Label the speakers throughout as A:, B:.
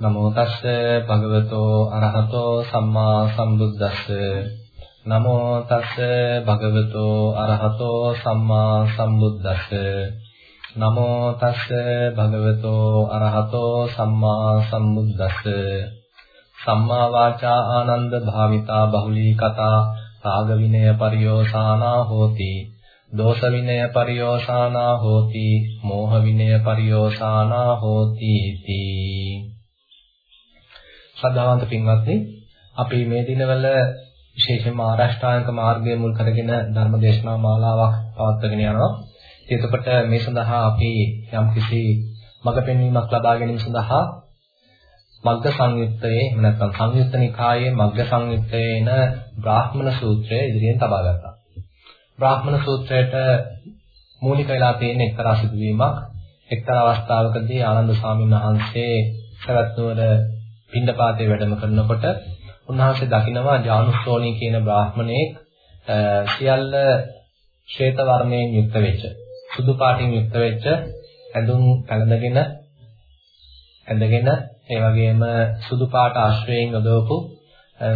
A: නමෝ තස්ස භගවතෝ අරහතෝ සම්මා සම්බුද්දස්ස. නමෝ තස්ස භගවතෝ අරහතෝ සම්මා සම්බුද්දස්ස. නමෝ තස්ස භගවතෝ අරහතෝ සම්මා සම්බුද්දස්ස. සම්මා වාචා ආනන්ද භාවිතා බහුලී කතා රාග විනය පරියෝසානා හෝති. දෝෂ විනය පරියෝසානා හෝති. මෝහ විනය පරියෝසානා හෝති. තී ශ්‍රද්ධාවන්ත පින්වත්නි අපි මේ දිනවල විශේෂයෙන්ම ආරෂ්ඨාංග මාර්ගය මුල් කරගෙන ධර්ම දේශනා මාලාවක් පවත්වාගෙන යනවා. එතකොට මේ සඳහා අපි යම්කිසි මඟ පෙන්වීමක් ලබා ගැනීම සඳහා මග්ග සංයුත්තයේ නැත්නම් සංයුත්ත නිකායේ මග්ග සංයුත්තේන බ්‍රාහ්මණ සූත්‍රය ඉදිරියෙන් තබා ගත්තා. බ්‍රාහ්මණ සූත්‍රයට මූලික වෙලා තියෙන එක්තරා සිදුවීමක් එක්තරා අවස්ථාවකදී ආනන්ද ස්වාමීන් වහන්සේ සවැත්නුවර පින්ඩපාතේ වැඩම කරනකොට උන්වහන්සේ දකිනවා ජානුස්සෝණී කියන බ්‍රාහ්මණයෙක් සියල්ල ශ්වේත වර්ණයෙන් යුක්ත වෙච්ච සුදු පාටින් යුක්ත වෙච්ච ඇඳුම් පැළඳගෙන ඇඳගෙන ඒ වගේම සුදු පාට අශ්වයෙන් යොදවපු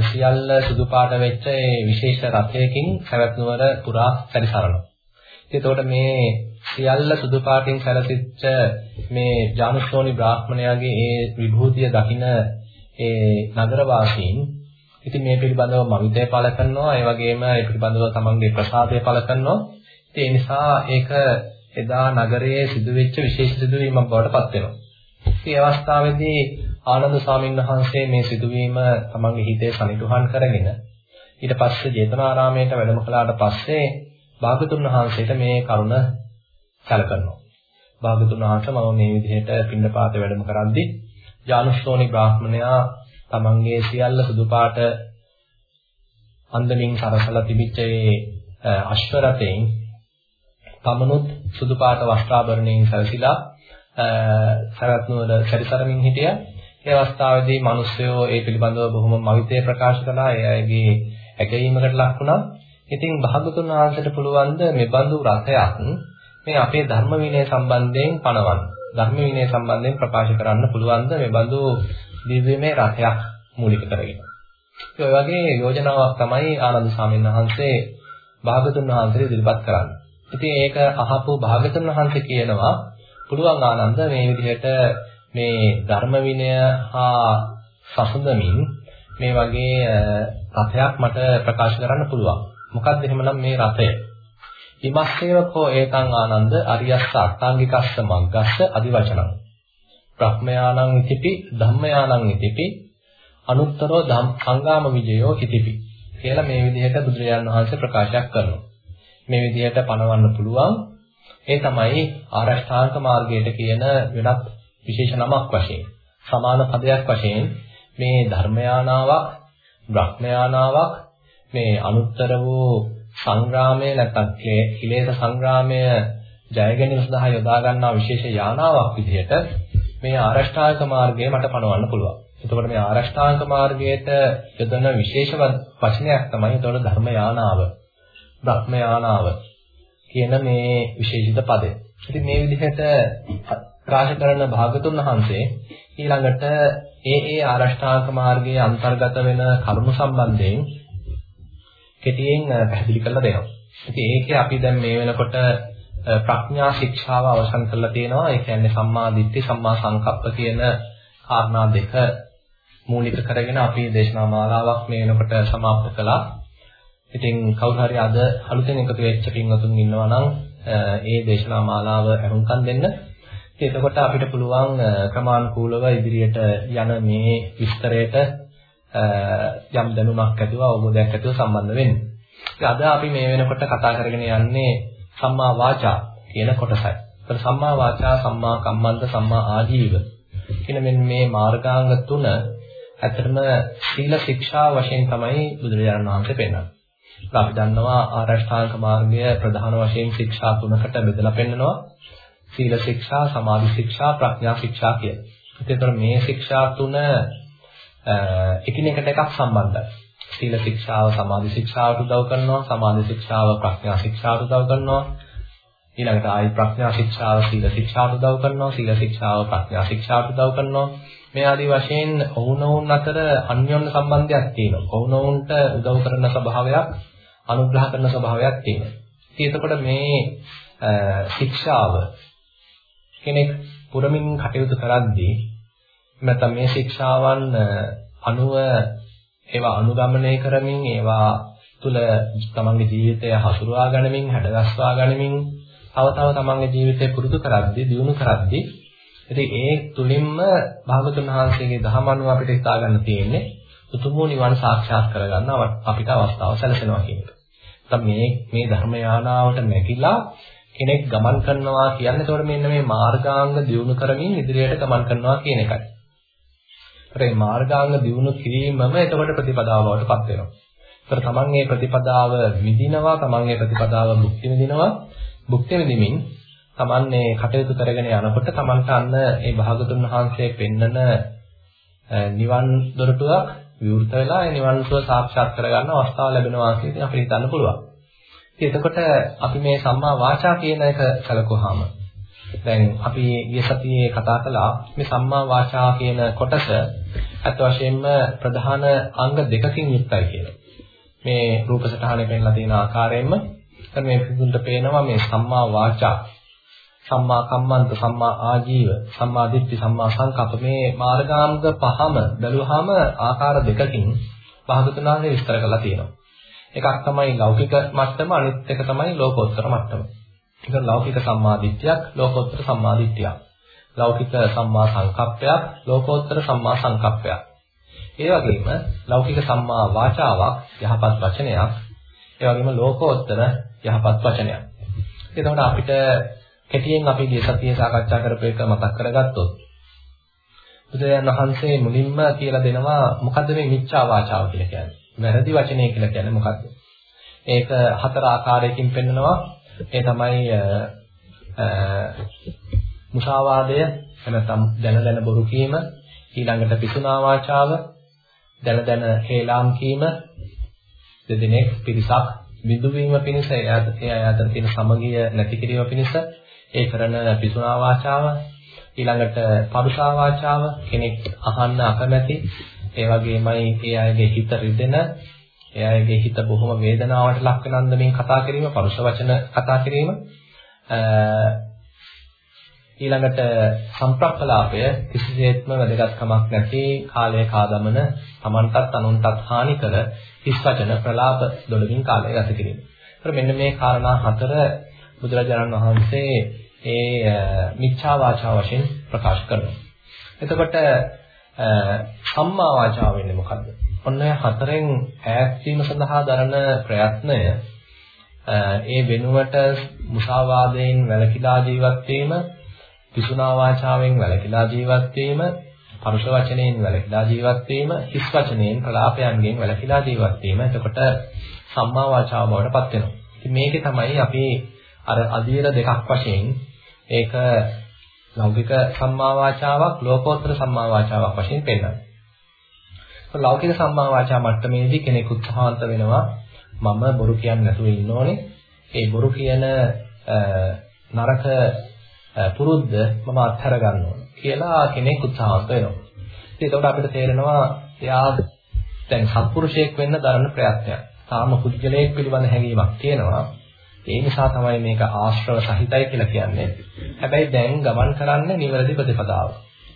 A: සියල්ල සුදු පාට වෙච්ච ඒ විශේෂ රථයකින් සවැත්නුවර පුරා සැරිසරනවා. එතකොට මේ සියල්ල සුදු පාටින් සැරසිච්ච මේ ජානුස්සෝනි බ්‍රාහ්මණයාගේ ඒ විභූතිය දකින ඒ නගර වාසීන් ඉතින් මේ පිළිබඳව මවිතය පළ කරනවා ඒ වගේම ඒ පිළිබඳව තමන්ගේ ප්‍රසාදය පළ කරනවා ඉතින් ඒ නිසා ඒක එදා නගරයේ සිදුවෙච්ච විශේෂ සිදුවීමක් බවට පත් වෙනවා. මේ අවස්ථාවේදී ආනන්ද ස්වාමීන් වහන්සේ මේ සිදුවීම තමන්ගේ හිතේ සනිටුහන් කරගෙන ඊට පස්සේ ජේතවනාරාමයට වැඩම කළාට පස්සේ භාගතුන් වහන්සේට මේ කරුණ සැලකනවා. භාගතුන් වහන්සේ මම මේ විදිහට පින්නපාත වැඩම කරද්දී ජානුස්සෝනි බ්‍රාහ්මණයා තමන්ගේ සියල්ල සුදු පාට අන්දමින් සරසලා තිබිච්ච ඒ අශ්වරතෙන් තමනුත් සුදු පාට වස්ත්‍රාභරණයෙන් සැරසිලා සරත්නුවර සැරිසරමින් හිටියා. ඒ අවස්ථාවේදී මිනිස්සුયો ඒ පිළිබඳව බොහොම මවිතේ ප්‍රකාශ කළා. ඒ අයගේ ඇගීමකට ලක් වුණා. ඉතින් භාගතුන් වහන්සේට පුළුවන් ද මේ බඳු රථයක් මේ අපේ ධර්ම විනය සම්බන්ධයෙන් පනවන්න. ධර්ම විනය සම්බන්ධයෙන් ප්‍රකාශ කරන්න පුළුවන් ද මේ බඳු දිව්‍යමය රහයක් මූලික කරගෙන. ඒ වගේ යෝජනාවක් තමයි ආනන්ද ස්වාමීන් වහන්සේ භාගතුන් වහන්සේ ඉදිරිපත් කරන්නේ. ඉතින් ඒක අහපු භාගතුන් වහන්සේ කියනවා පුළුවන් ආනන්ද මේ විදිහට මේ ධර්ම විනය හා සසඳමින් මේ වගේ රථයක් මට ප්‍රකාශ කරන්න පුළුවන්. මොකක්ද එහෙමනම් මේ රථය? ඉමස්සේවකෝ ඒතං ආනන්ද අරියස්ස අට්ඨාංගිකස්ස මග්ගස්ස අදිවචනං බ්‍රහ්මයානං ඉතිපි ධම්මයානං ඉතිපි අනුත්තරෝ ධම් සංගාම විජයෝ ඉතිපි කියලා මේ විදිහට බුදුරජාණන් වහන්සේ ප්‍රකාශයක් කරනවා මේ විදිහට පණවන්න පුළුවන් ඒ තමයි ආරෂ්ඨාංග මාර්ගයට කියන වෙනත් විශේෂ නමක් වශයෙන් සමාන පදයක් වශයෙන් මේ ධර්මයානාවක් බ්‍රහ්මයානාවක් මේ අනුත්තර වූ සංග්‍රාමය නැත්නම් කිලේශ සංග්‍රාමය ජය ගැනීම සඳහා යොදා ගන්නා විශේෂ යානාවක් විදිහට මේ ආරෂ්ඨාංග මාර්ගය මට පනවන්න පුළුවන්. එතකොට මේ ආරෂ්ඨාංග මාර්ගයට යොදන විශේෂ වචනයක් තමයි එතකොට ධර්ම යානාව. බ්‍රහ්ම යානාව කියන මේ විශේෂිත පදය. ඉතින් මේ විදිහට ප්‍රකාශ කරන භාගතුන් වහන්සේ ඊළඟට ඒ ඒ ආරෂ්ඨාංග මාර්ගයේ අන්තර්ගත වෙන කරුණු සම්බන්ධයෙන් කෙටියෙන් පැහැදිලි කරලා දෙනවා. ඉතින් ඒකේ අපි දැන් මේ වෙනකොට ප්‍රඥා ශික්ෂාව අවසන් කරලා තියෙනවා. ඒ කියන්නේ සම්මා දිට්ඨි, සම්මා සංකප්ප කියන කාරණා දෙක මූලික කරගෙන අපි දේශනා මාලාවක් මේ වෙනකොට සමාප්ත කළා. ඉතින් කවුරු හරි අද අලුතෙන් එකතු වෙච්ච පින්වතුන් ඉන්නවා නම් ඒ දේශනා මාලාව අරුම්කම් දෙන්න. එතකොට අපිට පුළුවන් ක්‍රමානුකූලව ඉදිරියට යන මේ විස්තරයට යම් දැනුමක් ඇතුව අවබෝධයක් ඇතුව සම්බන්ධ වෙන්නේ. අද අපි මේ වෙනකොට කතා කරගෙන යන්නේ සම්මා වාචා කියන කොටසයි. ඒතර සම්මා වාචා, සම්මා කම්මන්ත, සම්මා ආජීව කියන මෙන්න මේ මාර්ගාංග තුන ඇත්තටම සීල ශික්ෂා වශයෙන් තමයි බුදුරජාණන් වහන්සේ පෙන්නන්නේ. අපි දන්නවා ආරෂ්ඨාංග මාර්ගය ප්‍රධාන වශයෙන් ශික්ෂා තුනකට බෙදලා පෙන්නනවා. සීල ශික්ෂා, සමාධි ශික්ෂා, ප්‍රඥා ශික්ෂා කියලා. ඒතර මේ ශික්ෂා තුන එකිනෙකට එකක් සම්බන්ධයි. සීල ශික්ෂාව සමාධි ශික්ෂාවට උදව් කරනවා, සමාධි ශික්ෂාව ප්‍රඥා ශික්ෂාවට උදව් කරනවා. ඊළඟට ආයි ප්‍රඥා ශික්ෂාව සීල ශික්ෂාවට උදව් කරනවා, සීල ශික්ෂාව ප්‍රඥා ශික්ෂාවට උදව් කරනවා. මේ ආදී වශයෙන් ඔවුනොවුන් අතර අන්‍යෝන්‍ය සම්බන්ධයක් තියෙනවා. ඔවුනොවුන්ට උදව් කරන ස්වභාවයක්, අනුග්‍රහ කරන ස්වභාවයක් තියෙනවා. ඉතින් එතකොට මේ ශික්ෂාව කෙනෙක් පුරමින් කටයුතු කරද්දී නැත්නම් මේ ශික්ෂාවන් අනුව ඒවා අනුගමනය කරමින් ඒවා තුළ තමන්ගේ ජීවිතය හසුරුවා ගනිමින් හැඩගස්වා ගනිමින් තව තව තමන්ගේ ජීවිතය පුරුදු කරද්දී දියුණු කරද්දී ඉතින් ඒ තුලින්ම භාගතුන් වහන්සේගේ දහම අනුව අපිට හිතා ගන්න තියෙන්නේ උතුම් නිවන් සාක්ෂාත් කරගන්න අපිට අවස්ථාව සැලසෙනවා කියන එක. නැත්නම් මේ මේ ධර්ම යානාවට නැగిලා කෙනෙක් ගමන් කරනවා කියන්නේ ඒතකොට මෙන්න මේ මාර්ගාංග දියුණු කරමින් ඉදිරියට ගමන් කරනවා කියන එකයි. ඒ මාර්ගාංග දියුණු කිරීමම එතකොට ප්‍රතිපදාව බවට පත් වෙනවා. ඒතර තමන් මේ ප්‍රතිපදාව විඳිනවා, තමන් මේ ප්‍රතිපදාව භුක්ති විඳිනවා. භුක්ති විඳිමින් තමන්නේ කටයුතු කරගෙන යනකොට තමන්ට අන්න ඒ භාගතුන් වහන්සේ පෙන්නන නිවන් දොරටුවක් විවෘත වෙලා ඒ නිවන් සුව සාක්ෂාත් කරගන්න අවස්ථාව ලැබෙනවා කියන අපිට හිතන්න පුළුවන්. ඉතින් එතකොට අපි මේ සම්මා වාචා කියන එක සැලකුවාම දැන් අපි ගිය සතියේ කතා කළා මේ සම්මා වාචා කියන කොටස අත් වශයෙන්ම ප්‍රධාන අංග දෙකකින් යුක්තයි කියලා. මේ රූප සටහනේ පෙන්ලා තියෙන ආකාරයෙන්ම මේ පිටුන්ට පේනවා මේ සම්මා වාචා සම්මා කම්මන්ත සම්මා ආජීව සම්මා දිට්ඨි සම්මා සංකප්ප මේ මාර්ගාංග පහම බැලුවාම ආකාර දෙකකින් භාගතුනාගේ විස්තර කරලා තියෙනවා. එකක් තමයි ලෞකික මට්ටම අනිත් එක තමයි ලෝකෝත්තර මට්ටම. ඒක ලෞකික සම්මා දිට්ඨියක් ලෝකෝත්තර සම්මා දිට්ඨියක්. ලෞකික සම්මා සංකප්පයක් ලෝකෝත්තර සම්මා සංකප්පයක්. ඒ වගේම ලෞකික සම්මා වාචාවක් යහපත් වචනයක්. ඒ වගේම ලෝකෝත්තර යහපත් වචනයක්. එතකොට අපිට කෙටියෙන් අපි ගිය සතියේ සාකච්ඡා කරපු එක මතක් කරගත්තොත් බුදුරජාණන් වහන්සේ මුලින්ම කියලා දෙනවා මොකද්ද මේ මිච්ඡා වාචාව කියලා කියන්නේ. වැරදි වචනය කියලා කියන්නේ මොකද්ද? ඒක හතර ආකාරයකින් පෙන්නනවා. ඒ තමයි මුසාවාදය එනතම් දැන දැන බොරු කීම, ඊළඟට පිසුනා වාචාව, දැන දැන හේලාම් කීම, දෙදෙනෙක් පිරිසක් බිඳු වීම පිණිස ඒ අතර තියෙන සමගිය නැති කිරීම පිණිස ඒ කරන පිසුනා වාචාව ඊළඟට පරුෂා වාචාව කෙනෙක් අහන්න අකමැති ඒ වගේමයි ඒ අයගේ හිත රිදෙන ඒ අයගේ හිත බොහොම වේදනාවට ලක් වෙන අන්දමින් කතා කිරීම පරුෂ වචන කතා කිරීම ඊළඟට සම්ප්‍රප්පලාපය කිසිසේත්ම වැදගත්කමක් නැති කාලය කාදමන Tamanටත් අනුන්ටත් හානි කර හිස් වචන ප්‍රලාප දොළමින් කාලය ගත කිරීම. ඒතර මෙන්න මේ කාරණා හතර බුදුරජාණන් වහන්සේ ඒ මිච්ඡා වාචා වශයෙන් ප්‍රකාශ කරනවා. එතකොට සම්මා වාචාව වෙන්නේ මොකද්ද? ඔන්න හතරෙන් ඈත් වීම සඳහා දරන ප්‍රයත්නය ඒ වෙනුවට මුසාවාදයෙන් වැළකීලා ජීවත් වීම, පිසුනා වාචාවෙන් වැළකීලා ජීවත් වීම, පරුෂ වචනයෙන් වැළකීලා ජීවත් වීම, හිස් වචනයෙන් ප්‍රලාපයන්ගෙන් වැළකීලා ජීවත් වීම. එතකොට සම්මා වාචාව බවට පත් වෙනවා. ඉතින් මේකේ තමයි අපි අර අධීර දෙකක් වශයෙන් ඒක ලෞකික සම්මා වාචාවක් ලෝකෝත්තර සම්මා වාචාවක් වශයෙන් පෙන්වනවා. ලෞකික සම්මා වාචා මට්ටමේදී කෙනෙක් උත්සාහන්ත වෙනවා මම බොරු කියන්නේ නැතුව ඉන්න ඕනේ. ඒ බොරු කියන නරක පුරුද්ද මම අත්හැර ගන්න ඕනේ කියලා කෙනෙක් උත්සාහන්ත වෙනවා. ඉතින් ඒකට අපිට තේරෙනවා එයා දැන් සත්පුරුෂයෙක් වෙන්න දරන ප්‍රයත්නයක්. තාම පුද්ගලයෙක් පිළිබඳ හැඟීමක් තියෙනවා. ඒ නිසා තමයි මේක ආශ්‍රව සහිතයි කියලා කියන්නේ. හැබැයි දැන් ගමන් කරන්නේ නිවැරදි ප්‍රතිපදාව.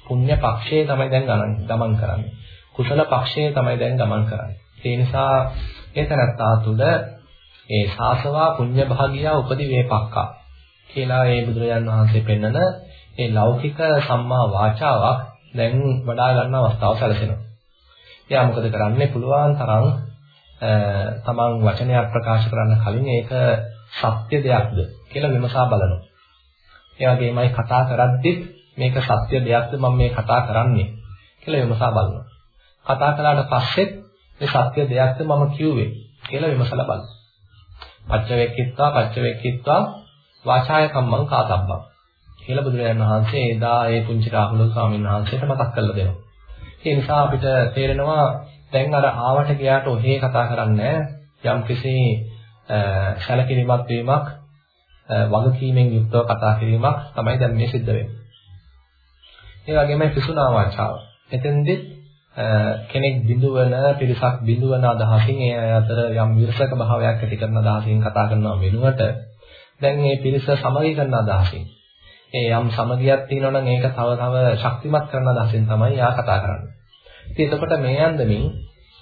A: පුණ්‍ය පක්ෂයේ තමයි දැන් ගමන් කරන්නේ. කුසල පක්ෂයේ තමයි දැන් ගමන් කරන්නේ. ඒ නිසා ඒ තනත්තා තුළ ඒ සාසවා පුඤ්ඤ භාගියා උපදි වේපක්කා කියලා ඒ බුදුරජාන් වහන්සේ පෙන්නන ඒ ලෞකික සම්මා වාචාවක් දැන් වඩා ගන්න අවස්ථාව සැලසෙනවා. එයා මොකද කරන්නේ? පුළුවන් තරම් තමන් වචනයක් ප්‍රකාශ කරන්න කලින් ඒක සත්‍ය දෙයක්ද කියලා විමසා බලනවා. ඒ වගේමයි කතා කරද්දිත් මේක සත්‍ය දෙයක්ද මම මේ කතා කරන්නේ කියලා විමසා බලනවා. කතා කළාට පස්සෙත් මේ සත්‍ය දෙයක්ද මම කිව්වේ කියලා විමසලා බලනවා. පච්චවේක්කිත්වා පච්චවේක්කිත්වා වාචාය කම්මං කාතබ්බං කියලා බුදුරජාණන් වහන්සේ එදා ඒ පුංචි රාහුල ස්වාමීන් වහන්සේට මතක් කරලා දෙනවා. ඒ නිසා අපිට තේරෙනවා දැන් අර ආවට ගියාට ඔහේ කතා කරන්නේ යම් කිසි සැලකිලිමත් වීමක් වගකීමෙන් යුක්තව කතා කිරීමක් තමයි දැන් මේ සිද්ධ වෙන්නේ. ඒ වගේම පිසුනා වාචාව. එතෙන්දි කෙනෙක් බිඳුවන පිරිසක් බිඳුවන අදහසින් ඒ අතර යම් විරසක භාවයක් ඇති කරන අදහසින් කතා කරනවා වෙනුවට දැන් මේ පිරිස සමගි කරන අදහසින් ඒ යම් සමගියක් තියෙනවා නම් ඒක තව තව ශක්තිමත් කරන අදහසින් තමයි යා කතා කරන්නේ. ඉතින් එතකොට මේ යන්දමින්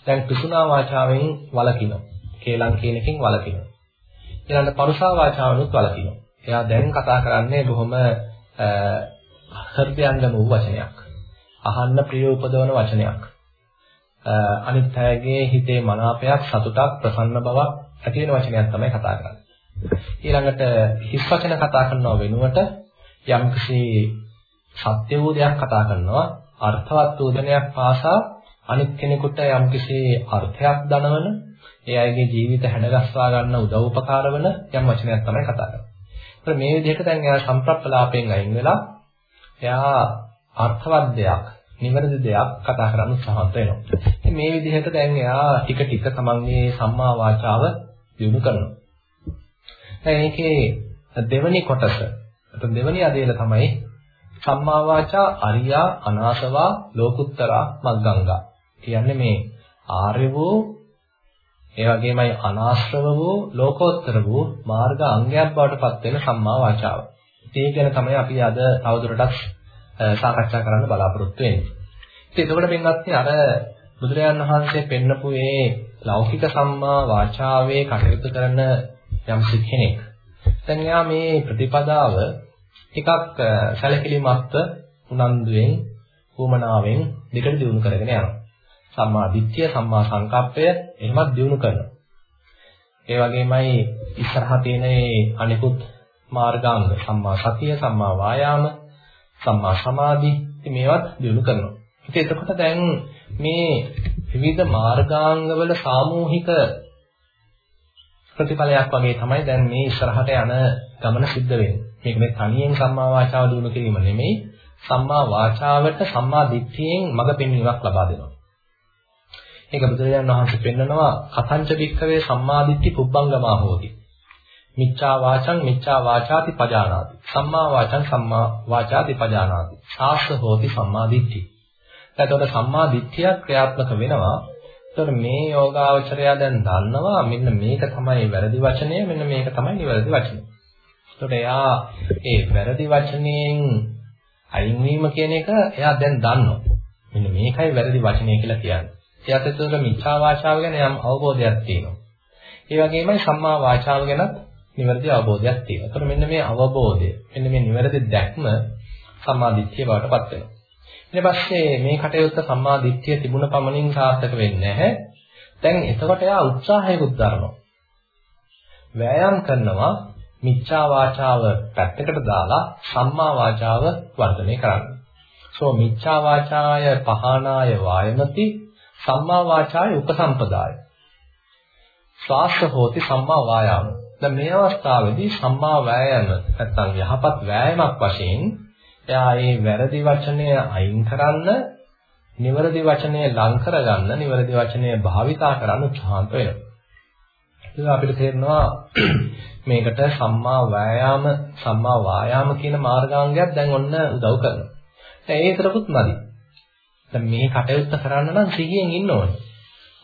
A: දැන් පිසුනා වාචාවෙන් වලකිනවා. කේලම් කියන එකෙන් වලකිනවා. ඊළඟට පරුසා වාචාවනුත් වලකිනවා. එයා දැන් කතා කරන්නේ බොහොම හෘදයංගම වූ වචනයක්. අහන්න ප්‍රිය උපදවන වචනයක්. අනිත් අයගේ හිතේ මනාපයක්, සතුටක්, ප්‍රසන්න බවක් ඇති වෙන වචනයක් තමයි කතා කරන්නේ. ඊළඟට හිස් වචන කතා කරනව වෙනුවට යම්කිසි සත්‍ය වූ දෙයක් කතා කරනවා අර්ථවත් වූ දෙයක් පාසා අනිත් කෙනෙකුට යම්කිසි අර්ථයක් දනවන ඒ අයගේ ජීවිත හැඩගස්වා ගන්න උදව් උපකාර වෙන යම් වචනයක් තමයි කතා කරන්නේ. ඒත් මේ විදිහට දැන් එයා සම්ප්‍රප්පලාපයෙන් අයින් වෙලා එයා අර්ථවත් දෙයක්, නිවැරදි දෙයක් කතා කරන්න උත්සාහවත් වෙනවා. ඉතින් මේ විදිහට දැන් එයා ටික ටික තමන්ගේ සම්මා වාචාව දියුණු කරනවා. දැන් මේකේ දෙවැනි කොටස, දෙවැනි අදේල තමයි සම්මා වාචා අරියා අනාසවා ලෝකුත්තරා මග්ගංගා. කියන්නේ මේ ආර්ය වූ ඒ වගේමයි අනාශ්‍රව වූ ලෝකෝත්තර වූ මාර්ග අංගයක් බවට පත් වෙන සම්මා වාචාව. ඒ ගැන තමයි අපි අද තවදුරටත් සාකච්ඡා කරන්න බලාපොරොත්තු වෙන්නේ. ඉතින් එතකොට පින්වත්නි අර බුදුරජාණන් වහන්සේ පෙන්නපු මේ ලෞකික සම්මා වාචාවේ කටයුතු කරන යම් කෙනෙක්. දැන් යා මේ ප්‍රතිපදාව ටිකක් සැලකිලිමත්ව උනන්දුවෙන් උමනාවෙන් දෙකට දියුණු කරගෙන යනවා. සම්මා දිට්ඨිය, සම්මා සංකප්පය එහෙමත් දියුණු කරනවා. ඒ වගේමයි ඉස්සරහා තියෙන අනිකුත් මාර්ගාංග සම්මා සතිය, සම්මා වායාම, සම්මා සමාධි මේවත් දියුණු කරනවා. ඉතින් එතකොට දැන් මේ විවිධ මාර්ගාංගවල සාමූහික ප්‍රතිඵලයක් වගේ තමයි දැන් මේ ඉස්සරහට යන ගමන සිද්ධ වෙන්නේ. මේක මේ තනියෙන් සම්මා වාචාව දිනු කිරීම නෙමෙයි සම්මා වාචාවට සම්මා දිට්ඨියෙන් මඟ පෙන්වීමක් ලබා දෙනවා. ඒක බුදුරජාණන් වහන්සේ පෙන්නනවා කතංච වික්කවේ සම්මා දිට්ඨි පුබ්බංගමා හෝති. මිච්ඡා වාචං මිච්ඡා වාචාති පජානාති. සම්මා වාචං සම්මා වාචාති පජානාති. සාස්ස හෝති සම්මා දිට්ඨි. එතකොට සම්මා දිට්ඨිය ක්‍රියාත්මක වෙනවා. එතකොට මේ යෝගාවචරය දැන් දන්නවා මෙන්න මේක තමයි වැරදි වචනය මෙන්න මේක තමයි නිවැරදි වචනය. එතකොට එයා ඒ වැරදි වචනයෙන් අයින් වීම කියන එක එයා දැන් දන්නවා. මෙන්න මේකයි වැරදි වචනය කියලා කියන්නේ. එයාට එතකොට මිච්ඡා වාචාව ගැන යම් අවබෝධයක් තියෙනවා. ඒ වගේමයි සම්මා වාචාව ගැනත් නිවැරදි අවබෝධයක් තියෙනවා. එතකොට මෙන්න මේ අවබෝධය, මෙන්න මේ නිවැරදි දැක්ම සම්මා දිට්ඨිය බවට පත් වෙනවා. ඊට පස්සේ මේ කටයුත්ත සම්මා දිට්ඨිය තිබුණ පමණින් සාර්ථක වෙන්නේ නැහැ. දැන් එතකොට එයා උත්සාහයකුත් දරනවා. වෑයම් කරනවා මිච්ඡා වාචාව පැත්තකට දාලා සම්මා වාචාව වර්ධනය කරන්න. සෝ මිච්ඡා වාචාය පහනාය වායමති සම්මා වාචාය උපසම්පදාය. ශ්වාස හෝති සම්මා වායාම. දැන් මේ අවස්ථාවේදී සම්මා වෑයම නැත්නම් යහපත් වෑයමක් වශයෙන් එයා මේ වැරදි වචනය අයින් කරන්න, නිවැරදි වචනය ලං කරගන්න, නිවැරදි වචනය භාවිතා කරන්න උත්සාහන්ත වෙනවා. ඒක අපිට තේරෙනවා මේකට සම්මා වෑයාම, සම්මා වායාම කියන මාර්ගාංගයක් දැන් ඔන්න උදව් කරනවා. දැන් ඒ තරකුත් නැති. දැන් මේ කටයුත්ත කරන්න නම් සිහියෙන් ඉන්න ඕනේ.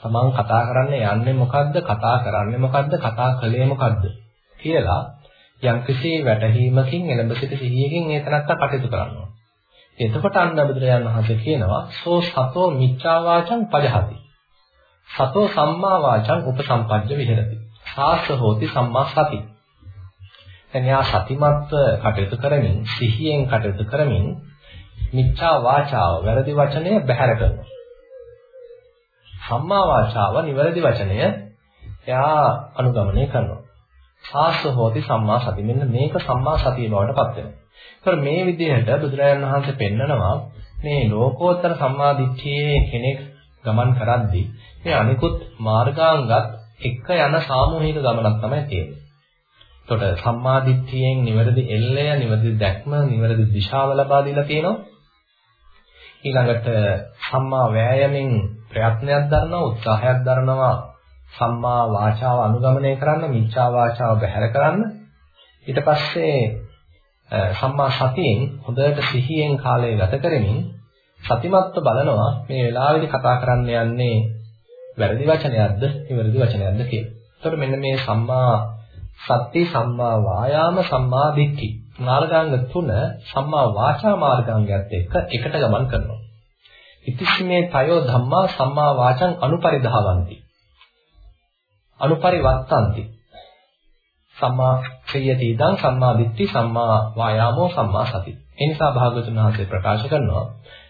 A: තමන් කතා කරන්න යන්නේ මොකද්ද? කතා කරන්නේ මොකද්ද? කතා කළේ මොකද්ද? කියලා යම්කිසි වැටහීමකින් එළඹ සිට සිහියකින් ඒ තනත්ත කටයුතු කරනවා. එතකොට අන්න බුදුරජාණන් වහන්සේ කියනවා සෝ සතෝ මිච්ඡා වාචං පජහති. සතෝ සම්මා වාචං උපසම්පජ්ජ විහෙරති. සාස්ස හෝති සම්මා සති. එනියා සතිමත්ව කටයුතු කරමින් සිහියෙන් කටයුතු කරමින් මිච්ඡා වාචාව වැරදි වචනය බැහැර කරනවා. සම්මා වාචාව නිවැරදි වචනය එයා අනුගමනය කරනවා. සාස්ස හෝති සම්මා සති. මෙන්න මේක සම්මා සතිය බවට පත් වෙනවා. ඒතර මේ විදිහට බුදුරජාණන් වහන්සේ පෙන්නනවා මේ ලෝකෝත්තර සම්මා දිට්ඨියේ කෙනෙක් ගමන් කරද්දී මේ අනිකුත් මාර්ගාංගත් එක්ක යන සාමූහික ගමනක් තමයි තියෙන්නේ. එතකොට සම්මා දිට්ඨියෙන් නිවැරදි එල්ලය, නිවැරදි දැක්ම, නිවැරදි දිශාව ලබා දීලා තියෙනවා. ඊළඟට සම්මා වෑයමෙන් ප්‍රයත්නයක් දරනවා, උත්සාහයක් දරනවා සම්මා වාචාව අනුගමනය කරන්න, මිච්ඡා වාචාව බැහැර කරන්න. ඊට පස්සේ සම්මා සතියෙන් හොඳට සිහියෙන් කාලය ගත කරමින් සතිමත්ව බලනවා මේ වෙලාවේදී කතා කරන්න යන්නේ වැරදි වචනයක්ද නිවැරදි වචනයක්ද කියලා. එතකොට මෙන්න මේ සම්මා සත්‍ය සම්මා වායාම සම්මා දිට්ඨි මාර්ගාංග තුන සම්මා වාචා මාර්ගාංගයත් එක්ක එකට ගමන් කරනවා. ඉතිස්මේ තයෝ ධම්මා සම්මා වාචං අනුපරිධාවಂತಿ. අනුපරිවත්තಂತಿ. සම්මා ක්‍රියති ඉදං සම්මා දිට්ඨි සම්මා වායාමෝ සම්මා සති. ඒ නිසා භාගතුන් වහන්සේ ප්‍රකාශ කරනවා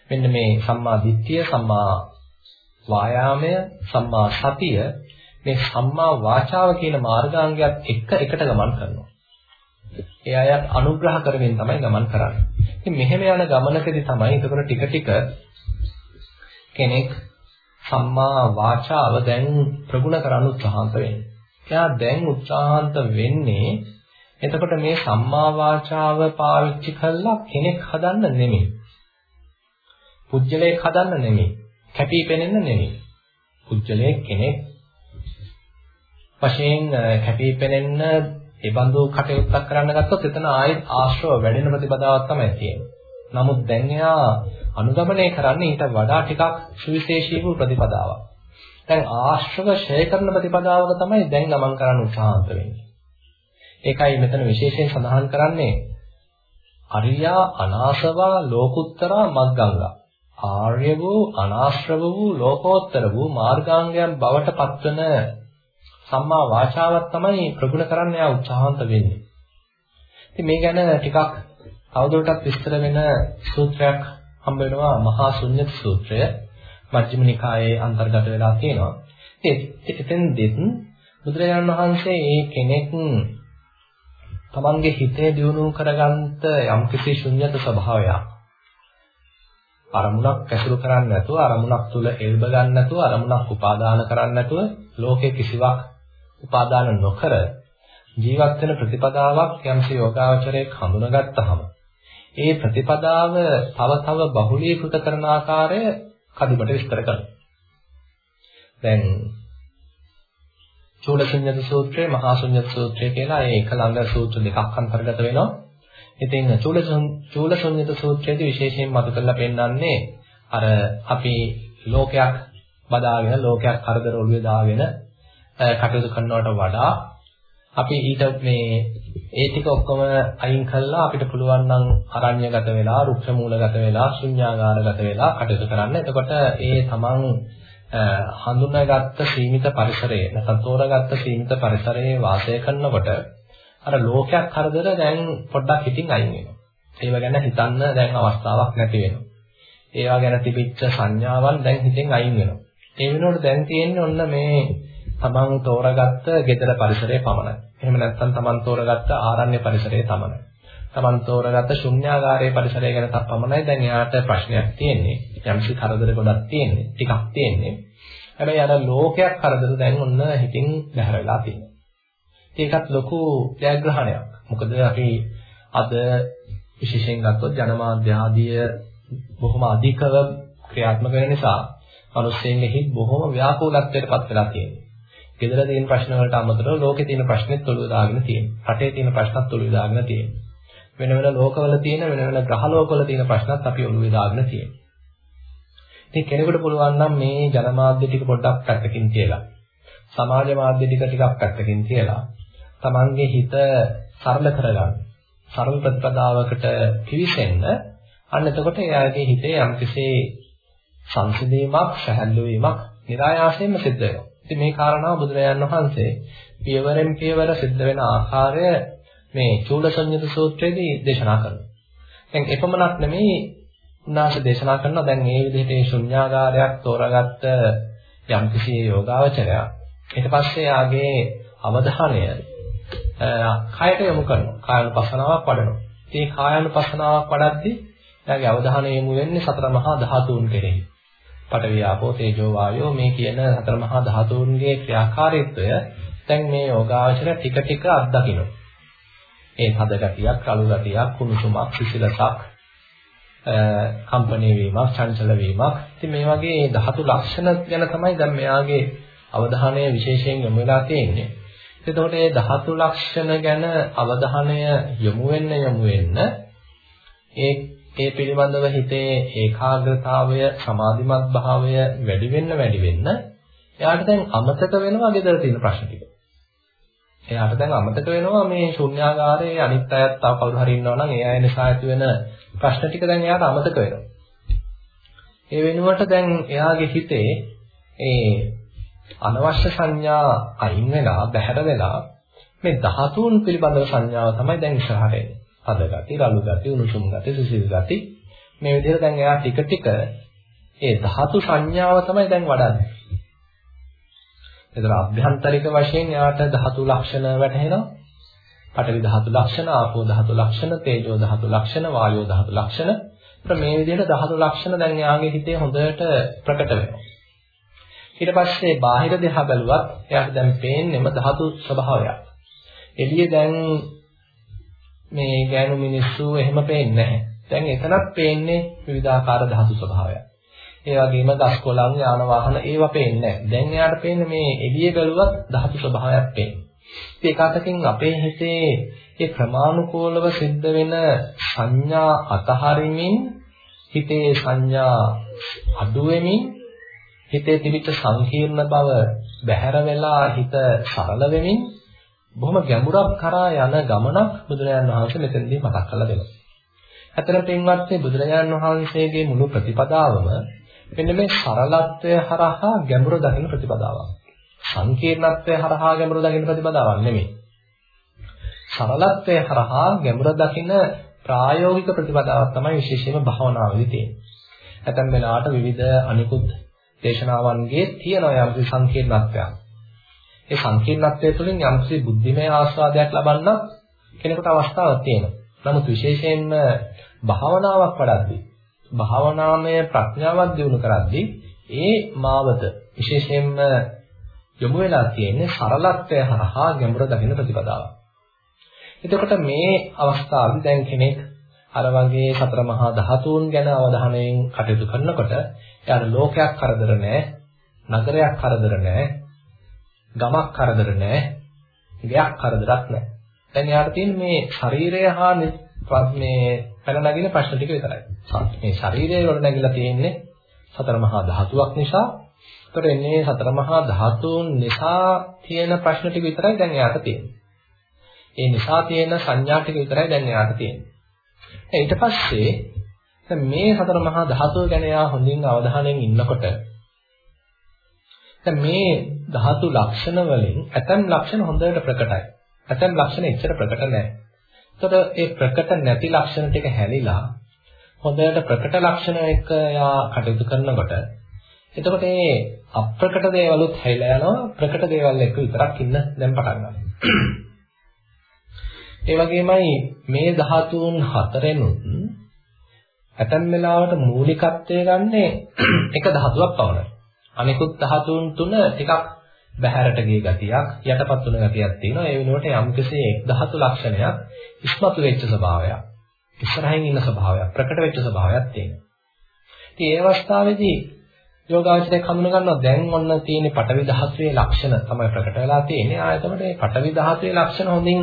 A: මෙන්න මේ සම්මා දිට්ඨිය සම්මා වායාමය සම්මා සතිය මේ සම්මා වාචාව කියන මාර්ගාංගයත් එක්ක එකට ගමන් කරනවා. ඒ අයත් අනුග්‍රහ කරමින් තමයි ගමන් කරන්නේ. ඉතින් මෙහෙම යන ගමනකදී තමයි එතකොට ටික ටික කෙනෙක් සම්මා වාචාව දැන් ප්‍රගුණ කරන්න උත්සාහන්ත වෙන්නේ. එයා දැන් උත්සාහන්ත වෙන්නේ එතකොට මේ සම්මා වාචාව පාවිච්චි කළා කෙනෙක් හදන්න නෙමෙයි. පුජ්‍යලයක් හදන්න නෙමෙයි. කැපී පෙනෙන්න නෙමෙයි. පුජ්‍යලයක් කෙනෙක් වශයෙන් කැපී පෙනෙන්න ඒ බඳු කටයුත්තක් කරන්න ගත්තොත් එතන ආයෙත් ආශ්‍රව වැඩෙන ප්‍රතිපදාවක් තමයි තියෙන්නේ. නමුත් දැන් එයා අනුගමනය කරන්නේ ඊට වඩා ටිකක් සුවිශේෂී වූ ප්‍රතිපදාවක්. දැන් ආශ්‍රව ඡය කරන ප්‍රතිපදාවක තමයි දැන් ගමන් කරන්න උත්සාහන්ත වෙන්නේ. ඒකයි මෙතන විශේෂයෙන් සඳහන් කරන්නේ අරියා අනාසවා ලෝකුත්තරා මග්ගංගා. ආර්ය වූ අනාශ්‍රව වූ ලෝකෝත්තර වූ මාර්ගාංගයන් බවට පත්වන සම්මා වාචාවක් තමයි ප්‍රගුණ කරන්න යා උත්සාහන්ත වෙන්නේ. ඉතින් මේ ගැන ටිකක් තවදුරටත් විස්තර වෙන සූත්‍රයක් හම්බ වෙනවා මහා ශුන්්‍යත සූත්‍රය. මජ්ක්‍ධිම නිකායේ අන්තර්ගත වෙලා තියෙනවා. ඉතින් එතෙන්දෙත් බුදුරජාණන් වහන්සේ මේ කෙනෙක් තමන්ගේ හිතේ දියුණු කරගන්නට යම්කිසි ශුන්්‍යත ස්වභාවයක් අරමුණක් ඇසුරු කරන්නේ නැතුව අරමුණක් තුල එල්බ ගන්න නැතුව අරමුණක් උපාදාන කරන්නේ නැතුව ලෝකේ කිසිවක් උපාදාන නොකර ජීවත් වෙන ප්‍රතිපදාවක් යම්සි යෝගාචරයක් හඳුනාගත්තාම ඒ ප්‍රතිපදාව තව තව බහුලීකృత කරන ආකාරය කදිමට විස්තර කරනවා. දැන් චූලශුන්‍යත සූත්‍රය, මහා ශුන්‍යත සූත්‍රය කියලා ඒ එක ළඟ සූත්‍ර දෙකක් අන්තර්ගත වෙනවා. ඉතින් චූලශුන්‍යත සූත්‍රයේදී විශේෂයෙන් මතු කරලා පෙන්නන්නේ අර අපි ලෝකයක් බදාගෙන ලෝකයක් කරදර ඔළුවේ දාගෙන කටයුතු කරනවට වඩා අපි ඊට මේ ඒ ටික ඔක්කොම අයින් කළා අපිට පුළුවන් නම් අරණ්‍යගත වෙලා, රුක්ෂ මූලගත වෙලා, ශුන්‍යාගාරගත වෙලා කටයුතු කරන්න. එතකොට ඒ තමන් හඳුනාගත්ත සීමිත පරිසරයේ නැත්නම් තෝරාගත්ත සීමිත පරිසරයේ වාසය කරනකොට අර ලෝකයක් කරදර දැන් පොඩ්ඩක් හිතින් අයින් වෙනවා. ඒව ගැන හිතන්න දැන් අවස්ථාවක් නැති වෙනවා. ඒවා ගැන තිබිච්ච සංඥාවන් දැන් හිතෙන් අයින් වෙනවා. ඒ වෙනකොට දැන් තියෙන්නේ ඔන්න මේ තමන් තෝරාගත්ත ගෙදර පරිසරය පමණයි. එහෙම නැත්නම් තමන් තෝරාගත්ත ආරණ්‍ය පරිසරය පමණයි. තමන් තෝරාගත්ත ශුන්‍යාගාරයේ පරිසරය ගැන පමණයි දැන් එයාට ප්‍රශ්නයක් තියෙන්නේ. යම්සි කරදර ගොඩක් තියෙන්නේ. ටිකක් තියෙන්නේ. හැබැයි අර ලෝකයක් කරදර දැන් ඔන්න හිතින් බැහැර වෙලා තියෙනවා. ඒකත් ලොකු ජයග්‍රහණයක්. මොකද අපි අද විශේෂයෙන් ගත්තොත් ජනමාධ්‍ය ආදිය බොහොම අධිකව ක්‍රියාත්මක වෙන නිසා මිනිස්සුන්ගේ හිත් බොහොම ව්‍යාකූලත්වයට පත් වෙලා තියෙනවා. ගෙදර තියෙන ප්‍රශ්න වලට අමතරව ලෝකේ තියෙන ප්‍රශ්නෙත් ඔළුව දාගෙන තියෙනවා. රටේ තියෙන ප්‍රශ්නත් ඔළුව දාගෙන තියෙනවා. වෙන වෙන ලෝකවල තියෙන වෙන වෙන ග්‍රහ ලෝකවල තියෙන ප්‍රශ්නත් අපි ඔළුවේ දාගෙන තියෙනවා. ඉතින් කෙනෙකුට පුළුවන් නම් මේ ජනමාධ්‍ය ටික පොඩ්ඩක් පැත්තකින් තියලා සමාජ මාධ්‍ය ටික ටිකක් පැත්තකින් තියලා තමන්ගේ හිත සරල කරගන්න. සරල ප්‍රතිපදාවකට පිවිසෙන්න අන්න එතකොට එයාගේ හිතේ යම්කිසි සංසිඳීමක්, සැහැල්ලු වීමක් નિરાයාසයෙන්ම සිද්ධ වෙනවා. ඉතින් මේ කාරණාව බුදුරජාණන් වහන්සේ පියවරෙන් පියවර සිද්ධ වෙන ආකාරය මේ චූලසඤ්ඤත සූත්‍රයේදී දේශනා කරනවා. දැන් එපමණක් නෙමෙයි උන්වහන්සේ දේශනා කරනවා දැන් මේ විදිහට මේ ශුන්‍යාගාරයක් තෝරාගත්ත යම්කිසි යෝගාවචරයක් ඊට පස්සේ ආගේ අවධානය කයට යොමු කරනවා. කායනුපස්සනාවක් වඩනවා. ඉතින් කායනුපස්සනාවක් වඩද්දී එයාගේ අවධානය යොමු වෙන්නේ සතර මහා ධාතුන් කෙරෙහි. පඨවි ආපෝ තේජෝ වායෝ මේ කියන සතර මහා ධාතුන්ගේ ක්‍රියාකාරීත්වය දැන් මේ යෝගාවචර ටික ටික අත්දකින්න. ඒ හද ගතියක්, කළු ගතියක්, කුණුසුමක්, සිසිලසක්, කම්පණය වීමක්, චංචල වීමක්. ඉතින් මේ වගේ ධාතු ලක්ෂණ ගැන තමයි දැන් මෙයාගේ අවධානය විශේෂයෙන් යොමු වෙලා තියෙන්නේ. එතකොට මේ ධාතු ලක්ෂණ ගැන අවධානය යොමු වෙන්න යොමු වෙන්න ඒ ඒ පිළිබඳව හිතේ ඒකාග්‍රතාවය සමාධිමත් භාවය වැඩි වෙන්න වැඩි වෙන්න එයාට දැන් අමතක වෙනවා ගෙදර තියෙන ප්‍රශ්න ටික. එයාට දැන් අමතක වෙනවා මේ ශුන්‍යාගාරයේ අනිත් අයත් තව කවුරු හරි ඉන්නවා නම් ඒ අය නිසා ඇති වෙන ප්‍රශ්න ටික දැන් එයාට අමතක වෙනවා. ඒ වෙනුවට දැන් එයාගේ හිතේ ඒ අනවශ්‍ය සංඥා අයින් වෙලා බැහැර වෙලා මේ ධාතුන් පිළිබඳව සංඥාව තමයි දැන් ඉස්සරහට එන්නේ. අද ගති, රළු ගති, උණුසුම් ගති, සිසිල් ගති මේ විදිහට දැන් එයා ටික ටික ඒ ධාතු සංඥාව තමයි දැන් වඩන්නේ. එතන අභ්‍යන්තරික වශයෙන් එයාට ධාතු ලක්ෂණ වැටහෙනවා. පඨවි ධාතු ලක්ෂණ, ආපෝ ධාතු ලක්ෂණ, තේජෝ ධාතු ලක්ෂණ, වායෝ ධාතු ලක්ෂණ. මේ විදිහට ධාතු ලක්ෂණ දැන් එයාගේ හිතේ හොඳට ප්‍රකට වෙනවා. ඊට පස්සේ බාහිර දිහා බැලුවත් එයාට දැන් පේන්නේම ධාතු ස්වභාවයක්. එළිය දැන් මේ ගෑනු මිනිස්සු එහෙම පේන්නේ නැහැ. දැන් එතනත් පේන්නේ විවිධාකාර ධාතු ස්වභාවයක්. ඒ වගේම ගස් කොළන් යාන වාහන ඒවා පේන්නේ නැහැ. දැන් එයාට පේන්නේ මේ එළිය බැලුවත් ධාතු ස්වභාවයක් පේන්නේ. ඒක අතකින් අපේ හිතේ ඒ ක්‍රමානුකූලව සිද්ධ වෙන සංඥා අතහරිමින් හිතේ සංඥා අඩු වෙමින් හිතේ තිබිච්ච සංකීර්ණ බව බැහැර වෙලා හිත සරල වෙමින් බොහොම ගැඹුරක් කරා යන ගමනක් බුදුරජාණන් වහන්සේ මෙතනදී මතක් කරලා දෙනවා. අතර පින්වත්නි බුදුරජාණන් වහන්සේගේ මුළු ප්‍රතිපදාවම මෙන්න මේ සරලත්වය හරහා ගැඹුර දකින ප්‍රතිපදාවක්. සංකීර්ණත්වය හරහා ගැඹුර දකින ප්‍රතිපදාවක් නෙමෙයි. සරලත්වය හරහා ගැඹුර දකින ප්‍රායෝගික ප්‍රතිපදාවක් තමයි විශේෂයෙන්ම භාවනාවේදී තියෙන්නේ. ඇතැම් වෙලාවට විවිධ අනිකුත් දේශනාවන්ගේ තියෙන යම් සංකීර්ණත්වයක්. ඒ සංකීර්ණත්වය තුළින් යම්කිසි බුද්ධිමය ආස්වාදයක් ලබන්න කෙනෙකුට අවස්ථාවක් තියෙනවා. නමුත් විශේෂයෙන්ම භාවනාවක් වඩද්දී භාවනාමය ප්‍රඥාවක් දිනු කරද්දී ඒ මාවත විශේෂයෙන්ම යොමු වෙලා තියෙන්නේ සරලත්වය හරහා ගැඹුර දකින ප්‍රතිපදාවක්. එතකොට මේ අවස්ථාවේ දැන් කෙනෙක් අර වගේ සතර මහා ධාතුන් ගැන අවධානයෙන් කටයුතු කරනකොට එයාට ලෝකයක් කරදර නැහැ, නගරයක් කරදර නැහැ, ගමක් කරදර නැහැ. ගයක් කරදරක් නැහැ. දැන් යාට තියෙන්නේ මේ ශරීරය හා මේ පැන නගින ප්‍රශ්න ටික විතරයි. මේ ශරීරය වල නැගිලා තියෙන්නේ සතර මහා ධාතුවක් නිසා. ඒතර එන්නේ සතර මහා ධාතුන් නිසා තියෙන ප්‍රශ්න ටික විතරයි දැන් යාට තියෙන්නේ. ඒ නිසා තියෙන සංඥා ටික විතරයි දැන් යාට තියෙන්නේ. ඊට පස්සේ මේ සතර මහා ධාතුව ගැන යා හොඳින් අවධානයෙන් ඉන්නකොට දැන් මේ ධාතු ලක්ෂණ වලින් ඇතම් ලක්ෂණ හොඳට ප්‍රකටයි. ඇතම් ලක්ෂණ එච්චර ප්‍රකට නැහැ. එතකොට ඒ ප්‍රකට නැති ලක්ෂණ ටික හැලිලා හොඳට ප්‍රකට ලක්ෂණ එක යා කටයුතු කරනකොට එතකොට මේ අප්‍රකට දේවලුත් හැලිලා යනවා ප්‍රකට දේවල් එක්ක විතරක් ඉන්න දැන් පටන් ගන්නවා. ඒ වගේමයි මේ ධාතුන් හතරෙනුත් ඇතැම් වෙලාවට මූලිකත්වය ගන්නේ එක ධාතුවක් පමණයි. අනිකුත් ධාතුන් තුන ටිකක් බහැරට ගිය ගතියක් යටපත් වුණ ගතියක් තියෙනවා. ඒ වෙනුවට යම්කිසි ධාතු ලක්ෂණයක් ඉස්මතු වෙච්ච ස්වභාවයක්. ඉස්සරහින් ඉන්න ස්වභාවයක් ප්‍රකට වෙච්ච ස්වභාවයක් තියෙනවා. ඉතින් ඒ අවස්ථාවේදී යෝගාචරයක් හඳුන ගන්නවා දැන් ඔන්න තියෙන පටවි ධාතුවේ ලක්ෂණ තමයි ප්‍රකට වෙලා තියෙන්නේ. ආයතනට මේ පටවි ධාතුවේ ලක්ෂණ හොඳින්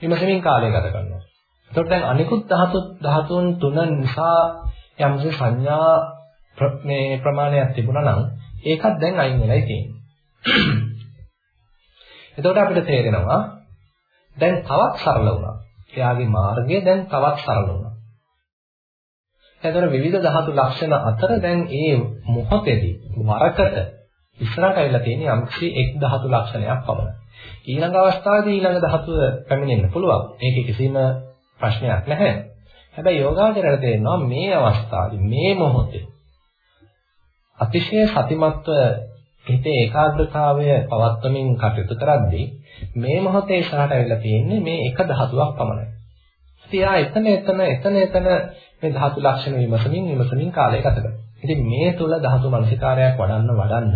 A: විමසමින් කාලය ගත කරනවා. එතකොට දැන් අනිකුත් ධාතු ධාතුන් තුන නිසා යම්කිසි සංඥා මේ ප්‍රමාණයක් තිබුණා නම් ඒකත් දැන් අයින් වෙලායි තියෙන්නේ. එතකොට අපිට තේරෙනවා දැන් තවත් සරල වුණා. එයාගේ මාර්ගය දැන් තවත් සරල වුණා. එතකොට විවිධ ධාතු ලක්ෂණ අතර දැන් ඒ මොහොතේදී වරකට ඉස්සරහට ඇවිල්ලා තියෙන යම්කිසි එක් ධාතු ලක්ෂණයක් පමණයි. ඊළඟ අවස්ථාවේදී ඊළඟ ධාතුව පැමිණෙන්න පුළුවන්. ඒකේ කිසිම ප්‍රශ්නයක් නැහැ. හැබැයි යෝගාචරයට තේරෙනවා මේ අවස්ථාවේ මේ මොහොතේ අතිශය සතිමත්ව හිතේ ඒකාග්‍රතාවය පවත්වමින් කටයුතු කරද්දී මේ මොහොතේ ඉස්සරහට ඇවිල්ලා තියෙන්නේ මේ එක ධාතුවක් පමණයි. ඉතින් ආ එතන එතන එතන එතන මේ ධාතු ලක්ෂණ විමසමින් විමසමින් කාලය ගත කරනවා. ඉතින් මේ තුල ධාතු මනසිකාරයක් වඩන්න වඩන්න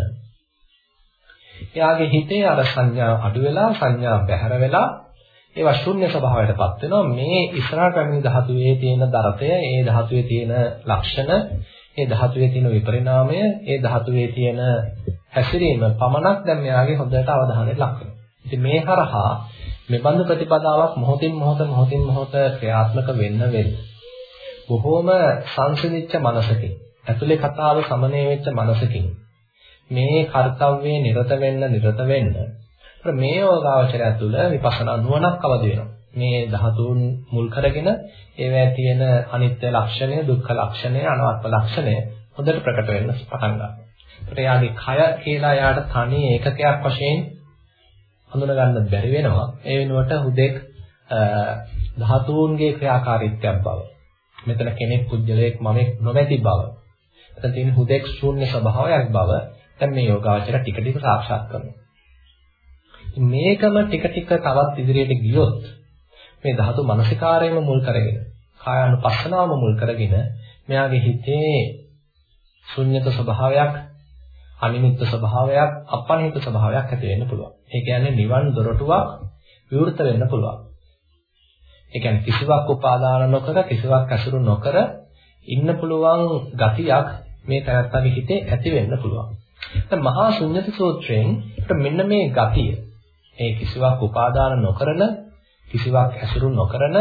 A: එයාගේ හිතේ අර සංඥා අඩු වෙලා සංඥා බැහැර වෙලා ඒවා ශුන්‍ය ස්වභාවයටපත් වෙනවා මේ ඉස්සරහට පැමිණි ධාතුවේ තියෙන දරතය ඒ ධාතුවේ තියෙන ලක්ෂණ ඒ ධාතුවේ තියෙන විපරිණාමය, ඒ ධාතුවේ තියෙන හැසිරීම පමණක් දැන් මෙයාගේ හොඳට අවධානයට ලක් වෙනවා. ඉතින් මේ හරහා මේ බඳු ප්‍රතිපදාවක් මොහොතින් මොහොත මොහොතින් මොහොත ක්‍රියාත්මක වෙන්න වෙන්න බොහෝම සංසිඳිච්ච මනසකින් ඇතුලේ කතාව සමනය වෙච්ච මනසකින් මේ කාර්යයේ නිරත වෙන්න නිරත වෙන්න මේ යෝගාවචරය තුළ විපස්සනා නුවණක් අවදි වෙනවා. මේ ධාතුන් මුල් කරගෙන ඒවැය තියෙන අනිත්‍ය ලක්ෂණය, දුක්ඛ ලක්ෂණය, අනාත්ම ලක්ෂණය හොඳට ප්‍රකට වෙන්න පටන් ගන්නවා. ඒකට යාගේ කය කියලා යාට තනි ඒකකයක් වශයෙන් හඳුන ගන්න බැරි වෙනවා. ඒ වෙනුවට හුදෙක් ධාතුන්ගේ ක්‍රියාකාරීත්වයක් බව. මෙතන කෙනෙක් පුජ්‍යලයක් මමෙක් නොමැති බව. එතන තියෙන හුදෙක් ශූන්‍ය ස්වභාවයක් බව. දැන් මේ යෝගාවචර ටික ටික සාක්ෂාත් කරනවා. මේකම ටික ටික තවත් ඉදිරියට ගියොත් මේ ධාතු මනසිකාරයම මුල් කරගෙන කායानुපස්සනාවම මුල් කරගෙන මෙයාගේ හිතේ ශුන්්‍යත ස්වභාවයක් අනිමිත්ත ස්වභාවයක් අපනිහිත ස්වභාවයක් ඇති වෙන්න පුළුවන්. ඒ කියන්නේ නිවන් දොරටුවක් විවෘත වෙන්න පුළුවන්. ඒ කියන්නේ කිසිවක් උපාදාන නොකර කිසිවක් ඇසුරු නොකර ඉන්න පුළුවන් ගතියක් මේ තනත්තගේ හිතේ ඇති වෙන්න පුළුවන්. දැන් මහා ශුන්්‍යත සූත්‍රයෙන් මෙන්න මේ ගතිය ඒ කිසිවක් උපාදාන නොකරන කිසිවක් ඇසුරු නොකරන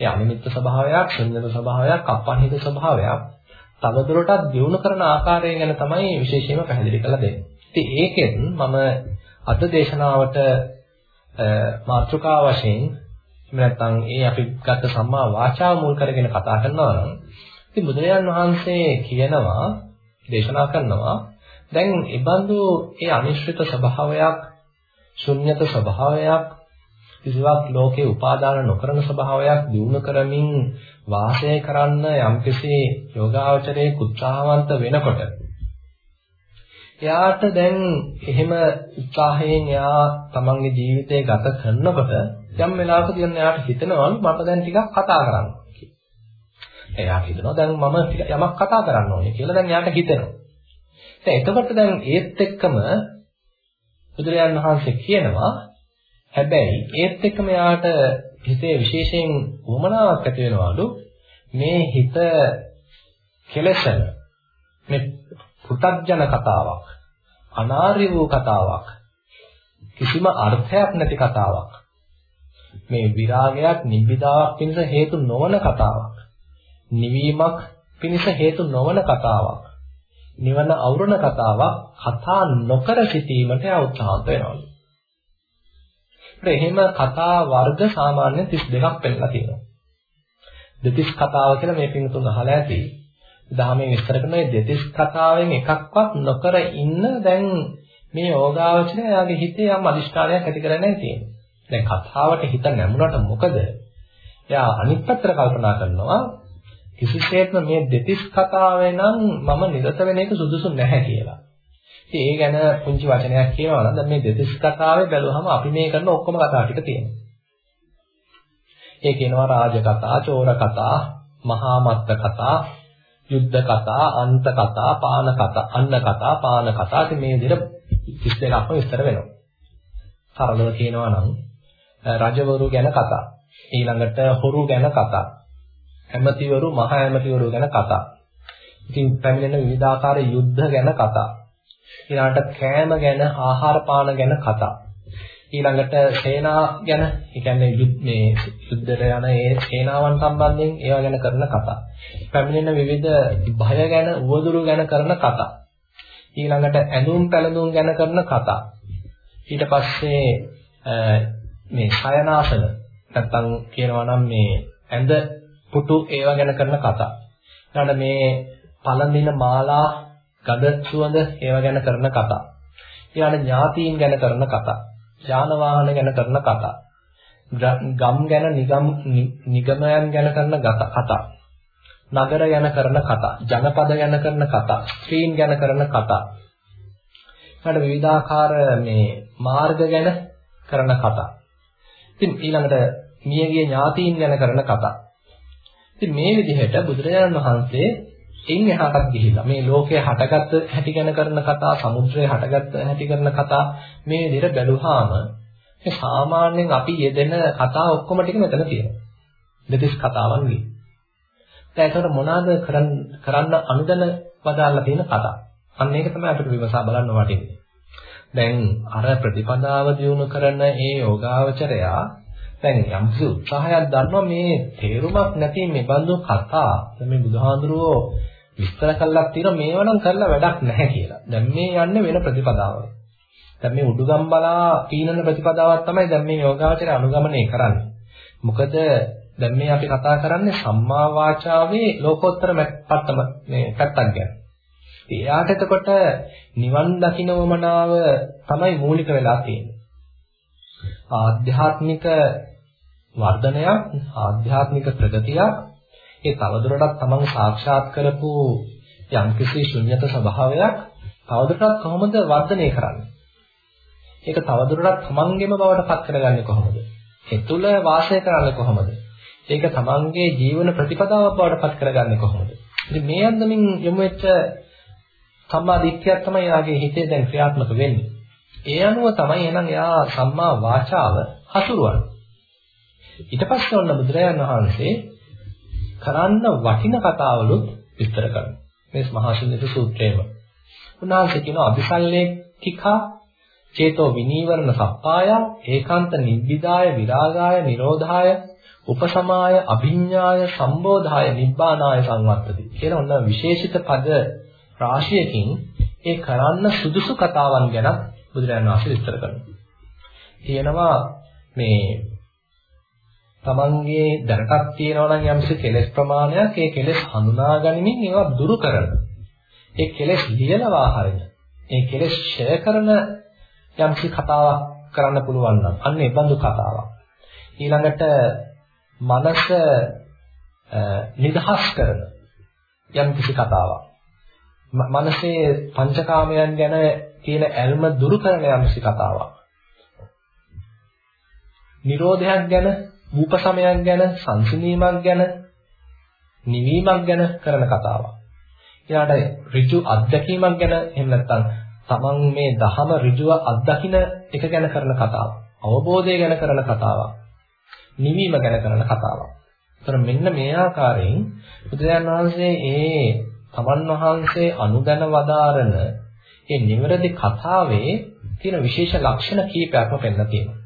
A: ඒ අනිමිත්ත ස්වභාවයක්, ශුන්‍යත ස්වභාවයක්, අපහිත ස්වභාවයක් තවදුරටත් දියුණු කරන ආකාරය ගැන තමයි විශේෂයෙන්ම පැහැදිලි කරලා දෙන්නේ. ඉතින් ඒකෙන් මම අද දේශනාවට මාතෘකා වශයෙන් එහෙම නැත්නම් ඒ අපි ගත්ත සම්මා වාචා මුල් කරගෙන කතා කරනවා නම් ඉතින් බුදුරජාන් වහන්සේ කියනවා දේශනා කරනවා දැන් ඉබඳු ඒ අනිශ්චිත ස්වභාවයක් ශුන්්‍යත ස්වභාවයක් කිසිවක් ලෝකේ උපාදාන නොකරන ස්වභාවයක් දිනු කරමින් වාසය කරන්න යම්කිසි යෝගාවචරයේ උත්සාහවන්ත වෙනකොට එයාට දැන් එහෙම උත්සාහයෙන් එයා තමන්ගේ ජීවිතය ගත කරනකොට යම් වෙලාවක තියෙන එයාට හිතෙනවා මට දැන් ටිකක් කතා කරන්න කියලා. එයාට හිතෙනවා දැන් මම යමක් කතා කරන්න ඕනේ කියලා දැන් එයාට හිතෙනවා. දැන් එතකොට දැන් ඒත් එක්කම බුදුරජාණන් වහන්සේ කියනවා හැබැයි ඒත් එක්කම යාට හිතේ විශේෂයෙන් වමනාවක් ඇති වෙනවලු මේ හිත කෙලසන මේ පු탁ජන කතාවක් අනාර්ය වූ කතාවක් කිසිම අර්ථයක් නැති කතාවක් මේ විරාගයක් නිබ්බිදාවක් පිණිස හේතු නොවන කතාවක් නිවීමක් පිණිස හේතු නොවන කතාවක් නිවන අවුරන කතාවක් කතා නොකර සිටීමට උත්සාහන්ත වෙනවලු. එහෙම කතා වර්ග සාමාන්‍ය 32ක් පෙන්නලා තියෙනවා. දෙතිස් කතාව කියලා මේ පින්තුන් අහලා ඇති. දහමේ විස්තර කරන මේ දෙතිස් කතාවෙන් එකක්වත් නොකර ඉන්න දැන් මේ යෝගාවචරය යාගේ හිතේ යම් අදිෂ්ඨානයක් ඇති කරගෙන තියෙනවා. දැන් කතාවට හිත නැමුණට මොකද? එයා අනිත් පැත්තට කල්පනා කරනවා කිසිසේත්ම මේ දෙතිස් කතාවේ නම් මම නිරත වෙන එක සුදුසු නැහැ කියලා. ඉතින් ඒ ගැන පුංචි වචනයක් කියනවා නම් දැන් මේ දෙතිස් කතාවේ බැලුවහම අපි මේ කරන ඔක්කොම කතා ටික තියෙනවා. ඒ කියනවා රාජ කතා, චෝර කතා, මහා මත්ත කතා, යුද්ධ කතා, අන්ත කතා, පාන කතා, අන්න කතා, පාන කතා ඉතින් මේ විදිහට 32ක්ම විස්තර වෙනවා. සරලව කියනවා නම් රජවරු ගැන කතා, ඊළඟට හොරු ගැන කතා, ඇමතිවරු මහ ඇමතිවරු ගැන කතා. ඉතින් පැමිණෙන විවිධාකාර යුද්ධ ගැන කතා. ඊළඟට කෑම ගැන ආහාර පාන ගැන කතා. ඊළඟට සේනා ගැන, ඒ කියන්නේ මේ යුද්ධයට යන ඒ සේනාවන් සම්බන්ධයෙන් ඒවා ගැන කරන කතා. පැමිණෙන විවිධ භය ගැන, උවදුරු ගැන කරන කතා. ඊළඟට ඇඳුම් පැළඳුම් ගැන කරන කතා. ඊට පස්සේ මේ ශයනාසන නැත්තම් කියනවා නම් මේ ඇඳ පුටු ඒවා ගැන කරන කතා. ඊළඟ මේ පළඳින මාලා, ගඳ සුවඳ ඒවා ගැන කරන කතා. ඊළඟ ඥාතීන් ගැන කරන කතා. යාන වාහන ගැන කරන කතා. ගම් ගැන නිගම් නිගමයන් ගැන කරන කතා. නගර ගැන කරන කතා. ජනපද ගැන කරන කතා. ස්ත්‍රීන් ගැන කරන කතා. ඊළඟ විවිධාකාර මේ මාර්ග ගැන කරන කතා. ඉතින් ඊළඟට මියගිය ඥාතීන් ගැන කරන කතා. ඉතින් මේ විදිහට බුදුරජාණන් වහන්සේ එින් එහාටත් ගිහිල්ලා මේ ලෝකය හටගත්ත හැටි ගැන කරන කතා, සමුද්‍රය හටගත්ත හැටි කරන කතා මේ විදිහට බැලුවාම මේ සාමාන්‍යයෙන් අපි යෙදෙන කතා ඔක්කොම ටික මෙතන තියෙනවා. දෙතිස් කතාවන් වි. දැන් ඒකට මොනවාද කරන්න කරන්න අනුදැන වදාලා තියෙන කතා. අන්න ඒක තමයි අපිට විමසා බලන්න වටින්නේ. දැන් අර ප්‍රතිපදාව දියුණු කරන ඒ යෝගාවචරයා දැන් යම්කිසි උත්සාහයක් දන්නවා මේ තේරුමක් නැති මේ බඳු කතා මේ බුදුහාඳුරෝ විස්තර කළා තියෙනවා මේවනම් කරලා වැඩක් නැහැ කියලා. දැන් මේ යන්නේ වෙන ප්‍රතිපදාවකට. දැන් මේ උඩුගම් බලා පීනන ප්‍රතිපදාවක් තමයි දැන් මේ යෝගාචරය අනුගමනය කරන්නේ. මොකද දැන් මේ අපි කතා කරන්නේ සම්මා වාචාවේ ලෝකෝත්තර පැත්තම මේ පැත්තක් ගැන. එයාට එතකොට නිවන් දකින්නවමනාව තමයි මූලික වෙලා තියෙන්නේ. ආධ්‍යාත්මික වර්ධනයක්, ආධ්‍යාත්මික ප්‍රගතියක් ඒ තවදුරටත් තමන් සාක්ෂාත් කරපු යම්කිසි ශුන්්‍යත ස්වභාවයක් තවදුරටත් කොහොමද වර්ධනය කරන්නේ? ඒක තවදුරටත් තමන්ගේම බවට පත් කරගන්නේ කොහොමද? ඒ තුල වාසය කරන්නේ කොහොමද? ඒක තමන්ගේ ජීවන ප්‍රතිපදාවක් බවට පත් කරගන්නේ කොහොමද? ඉතින් මේ අන්දමින් යොමු වෙච්ච සම්මා දිට්ඨියක් තමයි එයාගේ හිතේ දැන් ක්‍රියාත්මක වෙන්නේ. ඒ අනුව තමයි එහෙනම් එයා සම්මා වාචාව හසුරුවන්නේ. ඊට පස්සේ ඔන්න බුදුරජාණන් වහන්සේ කරන්න වටින කතාවලුත් විස්තර කරනවා. මේ මහා ශුන්‍යත සූත්‍රයේම. උන්වහන්සේ කියනවා අபிසල්ලේඛිකා චේතෝ විනීවරණ සප්පාය ඒකාන්ත නිබ්බිදාය විරාගාය නිරෝධාය උපසමාය අභිඤ්ඤාය සම්බෝධාය නිබ්බානාය සංවත්තති කියලා ඔන්න විශේෂිත පද රාශියකින් ඒ කරන්න සුදුසු කතාවන් ගැන බුදුරජාණන් වහන්සේ විස්තර කරනවා. කියනවා මේ තමන්ගේ දැනටක් තියෙනවා නම් යම්කිසි කෙලෙස් ප්‍රමාණයක් ඒ කෙලෙස් හඳුනා ගනිමින් ඒවා දුරු කරන. ඒ කෙලෙස් ලියනවා හරින. ඒ කෙලෙස් ෂය කරන යම්කිසි කතාවක් කරන්න පුළුවන් නම් අන්න ඒ බඳු කතාවක්. ඊළඟට මනස නිදහස් කරන යම්කිසි කතාවක්. මනසේ පංචකාමයන් ගැන තියෙන ඇල්ම දුරු කරන යම්කිසි කතාවක්. නිරෝධයක් ගැන රූපසමයක් ගැන, සංසිඳීමක් ගැන, නිවීමක් ගැන කරන කතාවක්. ඊළාට ඍජු අත්දැකීමක් ගැන එහෙම නැත්නම් තමන් මේ දහම ඍජුව අත්දකින එක ගැන කරන කතාවක්. අවබෝධය ගැන කරන කතාවක්. නිවීම ගැන කරන කතාවක්. ඒතර මෙන්න මේ ආකාරයෙන් බුදුරජාණන් වහන්සේ ඒ තමන් වහන්සේ අනුදැන වදාරන ඒ නිවැරදි කතාවේ තියෙන විශේෂ ලක්ෂණ කීපයක්ම පෙන්නලා තියෙනවා.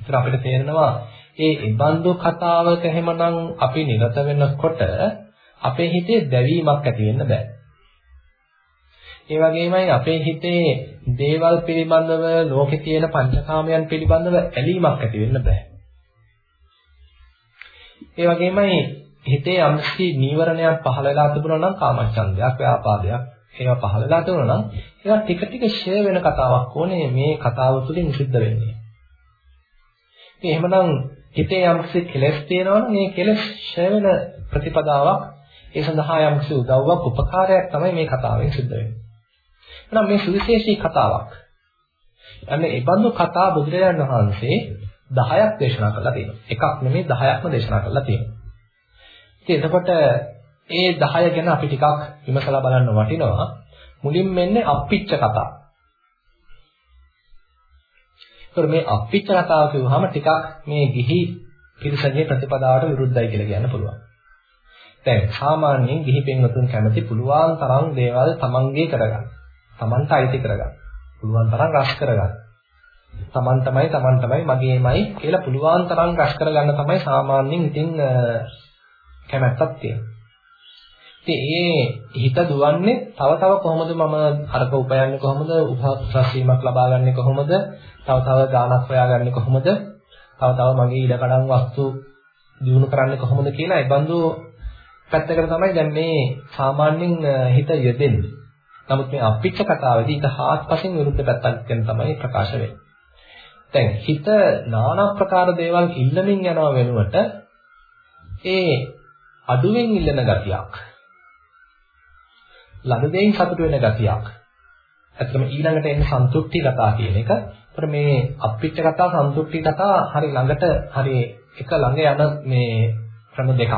A: ඒතර අපිට තේරෙනවා ඒ ඉබඳු කතාවක එහෙමනම් අපි නිරත වෙනකොට අපේ හිතේ දැවීමක් ඇති වෙන්න බෑ. ඒ වගේමයි අපේ හිතේ දේවල් පිළිබඳව ලෝකේ තියෙන පංචකාමයන් පිළිබඳව ඇලීමක් ඇති වෙන්න බෑ. ඒ වගේමයි හිතේ යම්සි නීවරණයක් පහළ වෙලා තිබුණා නම් කාමච්ඡන්දයක්, ව්‍යාපාදයක් ඒවා පහළ වෙලා තිබුණා නම් ඒවා ටික ටික ෂේ වෙන කතාවක් ඕනේ මේ කතාව තුළින් සිද්ධ වෙන්නේ. ඉතින් එහෙමනම් හිතේ යම්කිසි කෙලෙස් තියෙනවා නම් මේ කෙලෙස් ඡය වෙන ප්‍රතිපදාවක් ඒ සඳහා යම්කිසි උදව්වක් උපකාරයක් තමයි මේ කතාවෙන් සිද්ධ වෙන්නේ. එහෙනම් මේ සුවිශේෂී කතාවක්. අනේ ඒ බඳු කතා බුදුරජාණන් වහන්සේ 10ක් දේශනා කළා තියෙනවා. එකක් නෙමෙයි 10ක්ම දේශනා කළා තියෙනවා. ඉතින් එතකොට ඒ 10 ගැන අපි ටිකක් විමසලා බලන්න වටිනවා. මුලින්ම එන්නේ අප්පිච්ච කතා. ඒතර මේ අප්පිච්ච කතාව කිව්වහම ටිකක් මේ ගිහි පිරිසගේ ප්‍රතිපදාවට විරුද්ධයි කියලා කියන්න පුළුවන්. දැන් සාමාන්‍යයෙන් ගිහි පෙන්වතුන් කැමති පුළුවන් තරම් දේවල් තමන්ගේ කරගන්න. තමන්ට අයිති කරගන්න. පුළුවන් තරම් රස කරගන්න. තමන් තමයි තමන් තමයි මගේමයි කියලා පුළුවන් තරම් රස කරගන්න තමයි සාමාන්‍යයෙන් ඉතින් කැමැත්තක් තියෙන්නේ. ඉතින් ඒ හිත දුවන්නේ තව තව කොහොමද මම අරක උපයන්නේ කොහොමද උපසස් වීමක් ලබා ගන්නෙ කොහොමද තව තව ගානක් හොයාගන්නේ කොහොමද තව තව මගේ ඉඩකඩම් වස්තු දිනු කරන්නේ කොහොමද කියලා ඒ බඳු පැත්තකට තමයි දැන් මේ සාමාන්‍යයෙන් හිත යෙදෙන්නේ. නමුත් මේ අපිච්ච කතාවේදී ඊට හාත්පසින් විරුද්ධ පැත්තක් ගැන තමයි ප්‍රකාශ වෙන්නේ. දැන් හිත নানা ප්‍රකාර දේවල් ඉල්ලමින් යනවා වෙනුවට ඒ අඩුවෙන් ඉල්ලන ගතියක් ළඟ දෙයින් සතුට වෙන ගතියක්. ඇත්තම ඊළඟට එන්නේ සන්තුෂ්ටි කතා කියන එක. ඒතර මේ අප්පිච්ච කතා සන්තුෂ්ටි කතා හරි ළඟට හරි එක ළඟ යන මේ ක්‍රම දෙකක්.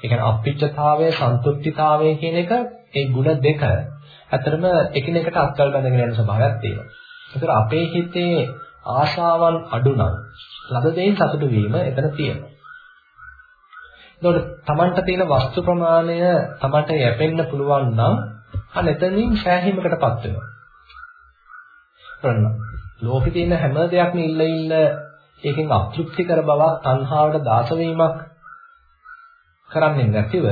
A: ඒ කියන්නේ අප්පිච්චතාවය සන්තුෂ්ටිතාවය කියන එක ඒ ಗುಣ දෙක ඇත්තටම එකිනෙකට අත්කල් බැඳගෙන යන ස්වභාවයක් තියෙනවා. ඒතර අපේ හිතේ ආශාවන් අඩු නම් ළඟ දෙයින් සතුටු වීම එතන තියෙනවා. එතකොට Tamanට තියෙන වස්තු ප්‍රමාණය Tamanට යැපෙන්න පුළුවන් නම් අන්න එතනින් සෑහීමකටපත් වෙනවා. කරන්න. ලෝකේ තියෙන හැම දෙයක්ම ඉල්ල ඉල්ල ඒකෙන් අතෘප්තිකර බවක් තණ්හාවට දාස වීමක් කරන්නේ නැතිව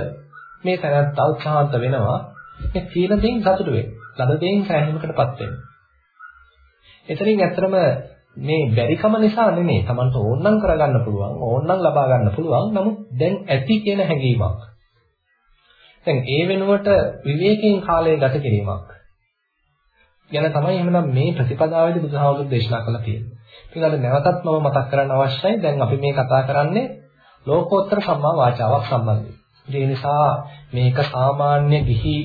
A: මේ තැනත්තා උත්සාහන්ත වෙනවා මේ සීල දෙයින් සතුට වෙන්න. ලද දෙයින් සෑහීමකටපත් වෙන්න. එතනින් ඇත්තටම මේ බැරිකම නිසා නෙමෙයි. Tamanට ඕනනම් කරගන්න පුළුවන්, ඕනනම් ලබා ගන්න පුළුවන්. නමුත් දැන් ඇති කියන හැඟීමක්. දැන් ඒ වෙනුවට විවේකයෙන් කාලය ගත කිරීමක්. ගැන තමයි එහෙනම් මේ ප්‍රතිපදාවේදී බුදුහාමුදුරු දේශනා කළා තියෙන්නේ. ඉතින් අද නැවතත් මම මතක් කරන්න අවශ්‍යයි. දැන් අපි මේ කතා කරන්නේ ලෝකෝත්තර සම්මා වාචාවක් සම්බන්ධයෙන්. ඒ නිසා මේක සාමාන්‍ය ගිහි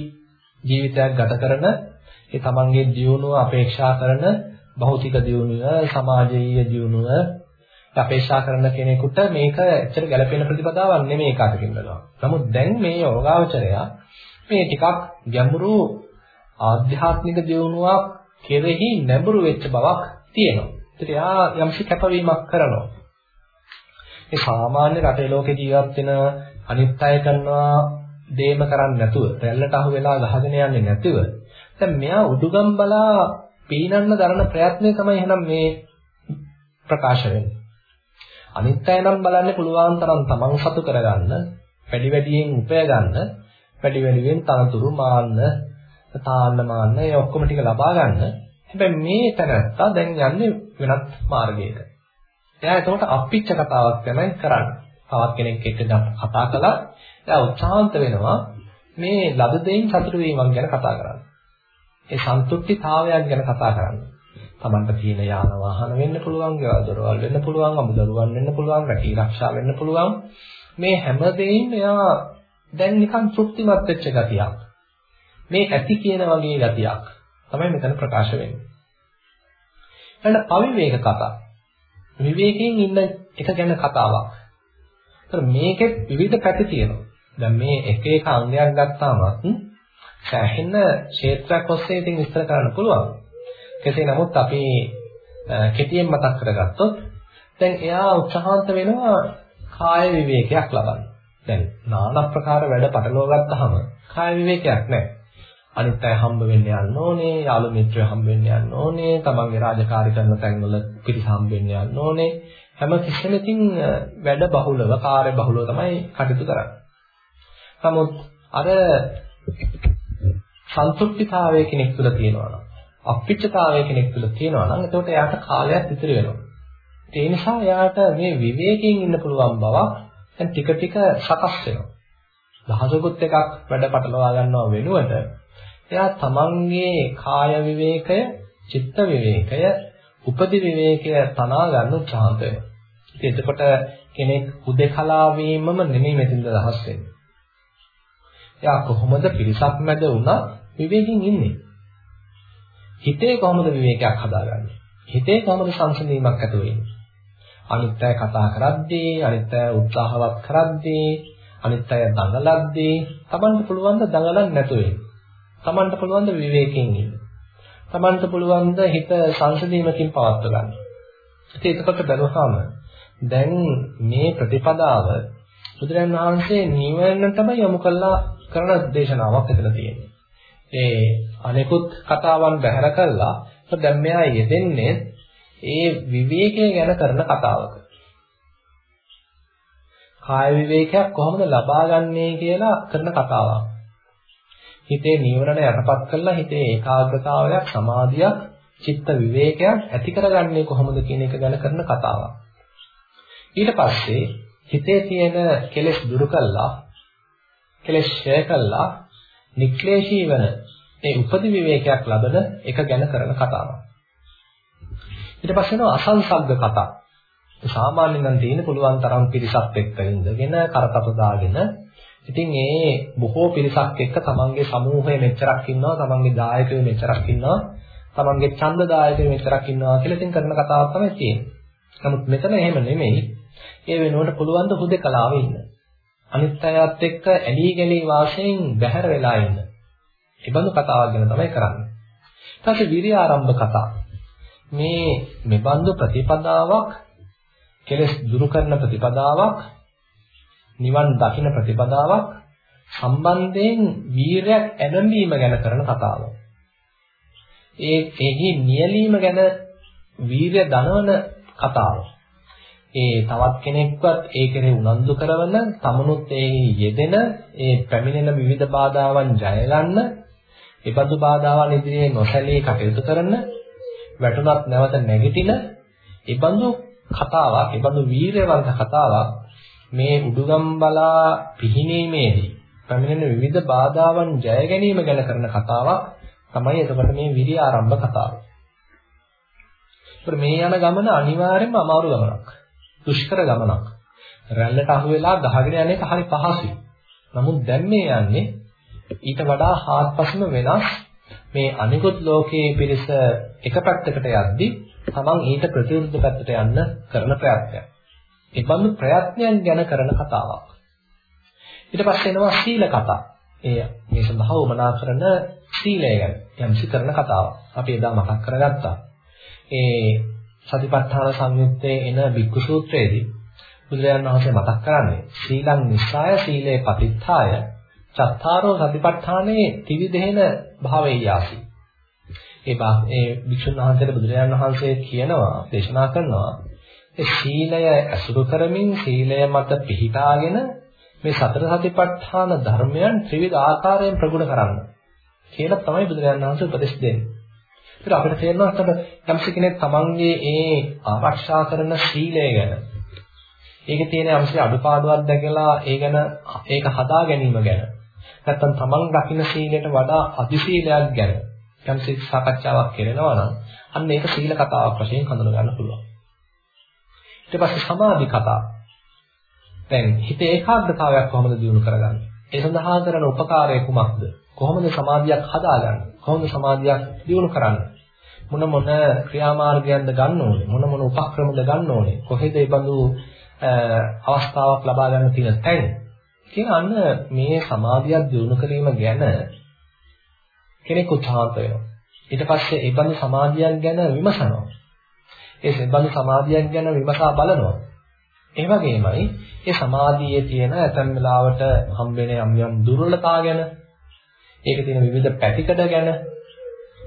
A: ජීවිතයක් ගත කරන ඒ තමන්ගේ දියුණුව අපේක්ෂා කරන භෞතික දියුණුව, සමාජීය දියුණුව අපේක්ෂා කරන කෙනෙකුට මේක ඇත්තට ගැළපෙන ප්‍රතිපදාවක් නෙමෙයි කාටකින් බලනවා. නමුත් දැන් මේ යෝගාවචරය මේ ටිකක් ගැඹුරු ආධ්‍යාත්මික දියුණුවක් කෙරෙහි නැඹුරු වෙච්ච බවක් තියෙනවා. ඒත් එයා යම්සි කැපවීමක් කරනවා. ඒ සාමාන්‍ය රටේ ලෝකේ ජීවත් වෙන අනිත් අය කරනවා දේම කරන්නේ නැතුව, රැල්ලට අහු වෙලා ගහගෙන යන්නේ නැතුව, දැන් මෙයා උඩුගම් බලා පීනන්න දරන ප්‍රයත්නය තමයි එහෙනම් මේ ප්‍රකාශ වෙන්නේ. අනිත් අය නම් බලන්නේ පුළුවන් තරම් තමන් සතු කරගන්න, වැඩි වැඩියෙන් උපය ගන්න, වැඩි වැඩියෙන් තනතුරු මාන්න, තාන්න මාන්න, ඒ ඔක්කොම ටික ලබා ගන්න. හැබැයි මේ තැනත්තා දැන් යන්නේ වෙනත් මාර්ගයකට. එයා එතකොට අප්පිච්ච කතාවක් තමයි කරන්නේ. තවත් කෙනෙක් එක්ක කතා කළා. එයා උත්සාහන්ත වෙනවා මේ ලද දෙයින් සතුටු වීමක් ගැන කතා කරන්න. ඒ සන්තුෂ්ටිතාවයක් ගැන කතා කරන්න. Tamanට තියෙන යාන වාහන වෙන්න පුළුවන්, ගෙවල් දොරවල් වෙන්න පුළුවන්, අමුදරුවන් වෙන්න පුළුවන්, රැකී ආරක්ෂා වෙන්න පුළුවන්. මේ හැම දෙයින් එයා දැන් නිකන් තෘප්තිමත් වෙච්ච ගතියක්. මේ ඇති කියන වගේ ගතියක් තමයි මෙතන ප්‍රකාශ වෙන්නේ. ඊළඟ පවිවේක කතා. විවේකයෙන් ඉන්න එක ගැන කතාවක්. ඒතර මේකෙත් විවිධ පැති තියෙනවා. දැන් මේ එක එක අංගයක් ගත්තාම සෑහෙන ක්ෂේත්‍රයක් ඔස්සේ ඉතින් විස්තර කරන්න පුළුවන්. කෙසේ නමුත් අපි කෙටියෙන් මතක් කරගත්තොත් දැන් එයා උත්සාහන්ත වෙනවා කාය විවේකයක් ලබන්න. දැන් নানা ප්‍රකාර වැඩ පටලවා ගත්තාම කාය විවේකයක් නැහැ. අනිත් අය හම්බ වෙන්න යන්න ඕනේ, යාළු මිත්‍රයෝ හම්බ වෙන්න යන්න ඕනේ, තමන්ගේ රාජකාරී කරන තැන්වල පිරිස හම්බ වෙන්න යන්න ඕනේ. හැම කිසිම ඉතින් වැඩ බහුලව, කාර්ය බහුලව තමයි කටයුතු කරන්නේ. නමුත් අර සන්තුෂ්ටිතාවය කෙනෙක් තුළ තියෙනවා නම්, අපිච්චතාවය කෙනෙක් තුළ තියෙනවා නම්, එතකොට එයාට කාලයක් ඉතිරි වෙනවා. ඒ නිසා එයාට මේ විවේකයෙන් ඉන්න පුළුවන් බවක් දැන් ටික ටික සකස් වෙනවා. දහසකුත් එකක් වැඩ පටලවා ගන්නව වෙනුවට එයා තමන්ගේ කාය විවේකය, චිත්ත විවේකය, උපදි විවේකය තනා ගන්න උත්සාහ කරනවා. ඉතින් එතකොට කෙනෙක් උදේකලා වීමම නෙමෙයි මෙතනද රහස් වෙන්නේ. එයා කොහොමද පිරිසක් මැද වුණා විවේකයෙන් ඉන්නේ? හිතේ කොහොමද විවේකයක් හදාගන්නේ? හිතේ කොහොමද සංසිඳීමක් ඇති වෙන්නේ? අනිත් අය කතා කරද්දී, අනිත් අය උත්සාහවත් කරද්දී, අනිත් අය දඟලද්දී, Tamanට පුළුවන් ද දඟලන්න නැතුව ඉන්න. Tamanට පුළුවන් ද විවේකයෙන් ඉන්න. Tamanට පුළුවන් ද හිත සංසිඳීමකින් පවත්ව ගන්න. ඉතින් එතකොට බැලුවාම දැන් මේ ප්‍රතිපදාව බුදුරන් වහන්සේ නිවනටම යොමු කළා කරන දේශනාවක් ඇතුළත තියෙනවා. ඒ අනෙකුත් කතාවන් බැහැර කළා දැන් මෙයා යෙදෙන්නේ ඒ විවේකය ගැන කරන කතාවක. කාය විවේකයක් කොහොමද ලබාගන්නේ කියලා කරන කතාවක්. හිතේ නීවරණ යටපත් කරලා හිතේ ඒකාග්‍රතාවයක් සමාධියක් චිත්ත විවේකයක් ඇති කරගන්නේ කොහොමද කියන එක ගැන කරන කතාවක්. ඊට පස්සේ හිතේ තියෙන කෙලෙස් දුරු කළා කෙලෙස් ඡය කළා නික්ලේශී වෙන ඒ උපදි විවේකයක් ලබන එක ගැන කරන කතාවක්. ඊට පස්සේ යනවා අසංසග්ග කතා. සාමාන්‍යයෙන් නම් තියෙන පුළුවන් තරම් පිරිසක් එක්ක ඉඳගෙන කරකටු දාගෙන ඉතින් ඒ බොහෝ පිරිසක් එක්ක තමන්ගේ සමූහය මෙච්චරක් ඉන්නවා තමන්ගේ දායකයෝ මෙච්චරක් ඉන්නවා තමන්ගේ ඡන්ද දායකයෝ මෙච්චරක් ඉන්නවා කියලා ඉතින් කරන කතාවක් තමයි තියෙන්නේ. නමුත් මෙතන එහෙම නෙමෙයි. ඒ වෙනුවට පුළුවන් ද හුදකලාව ඉන්න. අනිත් අයත් එක්ක ඇලී ගලී වාසයෙන් බැහැර වෙලා ඉන්න. ඒ බඳු කතාවක් ගැන තමයි කරන්නේ. ඊට පස්සේ විරිය ආරම්භ කතා. මේ මෙබඳු ප්‍රතිපදාවක් කෙලස් දුරු කරන ප්‍රතිපදාවක් නිවන් දකින්න ප්‍රතිපදාවක් සම්බන්ධයෙන් වීරයක් ඇදඹීම ගැන කරන කතාවක්. ඒ එහි නියැලීම ගැන වීරය දනවන කතාව. ඒ තවත් කෙනෙක්වත් ඒ කෙරේ උනන්දු කරන තමනුත් ඒ යෙදෙන ඒ පැමිණෙන විවිධ බාධාවන් ජය ගන්න ඒබඳු බාධාවන් ඉදිරියේ නොසැලී කටයුතු කරන වැටුණත් නැවත නැගිටින ඒබඳු කතාවක් ඒබඳු වීරයවන්ත කතාවක් මේ උඩුගම් බලා පිහිනීමේදී පැමිණෙන විවිධ බාධාවන් ජය ගැනීම ගැන කරන කතාවක් තමයි එතකොට මේ විරිය ආරම්භ කතාව. මේ යන ගමන අනිවාර්යයෙන්ම අමාරු ගමනක්. දුෂ්කර ගමනක්. රැල්ලට අහු වෙලා ගහගෙන යන එක හරි පහසුයි. නමුත් දැන් මේ යන්නේ ඊට වඩා හාත්පසම වෙනස් මේ අනිකුත් ලෝකයේ පිරිස එක පැත්තකට යද්දී තමන් ඊට ප්‍රතිවිරුද්ධ පැත්තට යන්න කරන ප්‍රයත්නයක්. ඒ බඳු ප්‍රයත්නයන් ගැන කරන කතාවක්. ඊට පස්සේ එනවා සීල කතා. ඒ මේ සඳහා උමනා කරන සීලය ගැන යම්සි කරන කතාවක්. අපි එදා මතක් කරගත්තා. ඒ සතිපට්ඨාන සංයුත්තේ එන බික්කු සූත්‍රයේදී බුදුරජාණන් වහන්සේ මතක් කරන්නේ සීලං නිස්සාය සීලේ පතිත්ථාය චත්තාරෝ සතිපට්ඨානේ ත්‍රිවිධේන භාවේයාසි. ඒ ඒ වික්ෂුන් වහන්සේට බුදුරජාණන් වහන්සේ කියනවා දේශනා කරනවා ඒ සීලය අසුරු කරමින් සීලය මත පිහිටාගෙන මේ සතර සතිපට්ඨාන ධර්මයන් ත්‍රිවිධ ආකාරයෙන් ප්‍රගුණ කරන්න කියලා තමයි බුදුරජාණන් වහන්සේ උපදෙස් දෙන්නේ. ඒත් අපිට තේරෙනවා අතට යම්ස කෙනෙක් තමන්ගේ ඒ ආරක්ෂා කරන සීලය ගැන ඒකේ තියෙන යම්සි අඩුපාඩුවක් දැකලා ඒ ගැන ඒක හදා ගැනීම ගැන නැත්තම් තමන් රකින්න සීලයට වඩා අධි සීලයක් ගැන යම්සි සාකච්ඡාවක් කරනවා නම් අන්න ඒක සීල කතාවක් වශයෙන් හඳුන ගන්න පුළුවන්. ඊට පස්සේ සමාධි කතාව දැන් හිතේ ඒකාග්‍රතාවයක් කොහොමද දියුණු කරගන්නේ? ඒ සඳහා කරන උපකාරය කුමක්ද? කොහොමද සමාධියක් හදාගන්නේ? කොහොමද සමාධියක් දියුණු කරන්නේ? මොන මොන ක්‍රියාමාර්ගයන්ද ගන්න ඕනේ? මොන මොන උපක්‍රමද ගන්න ඕනේ? කොහෙද මේ බඳු අවස්ථාවක් ලබා ගන්න තියෙන තැන? කියන අන්න මේ සමාධියක් දියුණු කිරීම ගැන කෙනෙක් උත්සාහ කරනවා. ඊට පස්සේ ඒ බඳු සමාධියක් ගැන විමසනවා. ඒ බඳු සමාධියක් ගැන විමසා බලනවා. ඒ වගේමයි ඒ සමාධියේ තියෙන ඇතන් වෙලාවට හම්බෙන යම් යම් දුර්වලතා ගැන ඒකේ තියෙන විවිධ පැතිකඩ ගැන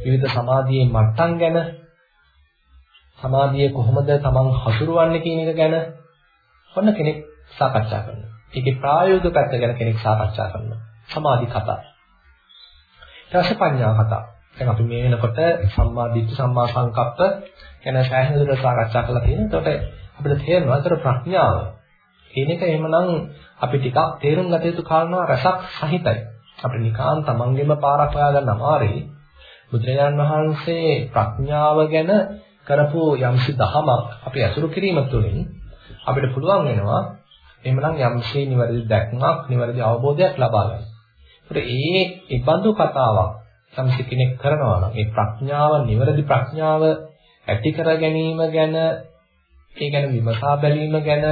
A: විවිධ සමාධියේ මට්ටම් ගැන සමාධිය කොහොමද තමන් හසුරුවන්නේ කියන එක ගැන ඔන්න කෙනෙක් සාකච්ඡා කරනවා. ඒකේ ප්‍රායෝගික පැත්ත ගැන කෙනෙක් සාකච්ඡා කරනවා. සමාධි කතා. ඊට පඤ්ඤා කතා. දැන් අපි මේ වෙනකොට සම්මා දිට්ඨි සම්මා සංකප්ප ගැන සෑහෙන දුරට සාකච්ඡා කරලා තියෙනවා. ඒකට අපිට තේරෙනවා අතර ප්‍රඥාව කියන එක එහෙමනම් අපි ටිකක් තේරුම් ගත යුතු කාරණා රසක් සහිතයි. අපිට නිකාන් තමන්ගේම පාරක් හොයාගන්න අමාරුයි. බුදුරජාන් වහන්සේ ප්‍රඥාව ගැන කරපු යම්සි දහමක් අපි අසුරු කිරීම තුළින් අපිට පුළුවන් වෙනවා එහෙමනම් යම්සි නිවැරදි දැක්මක්, නිවැරදි අවබෝධයක් ලබා ගන්න. ඒකට ඒ ඉබඳු කතාවක් යම්සි කෙනෙක් කරනවා නම් ඒ ප්‍රඥාව, නිවැරදි ප්‍රඥාව ඇති කර ගැනීම ගැන ඒ ගැන විමසා බැලීම ගැන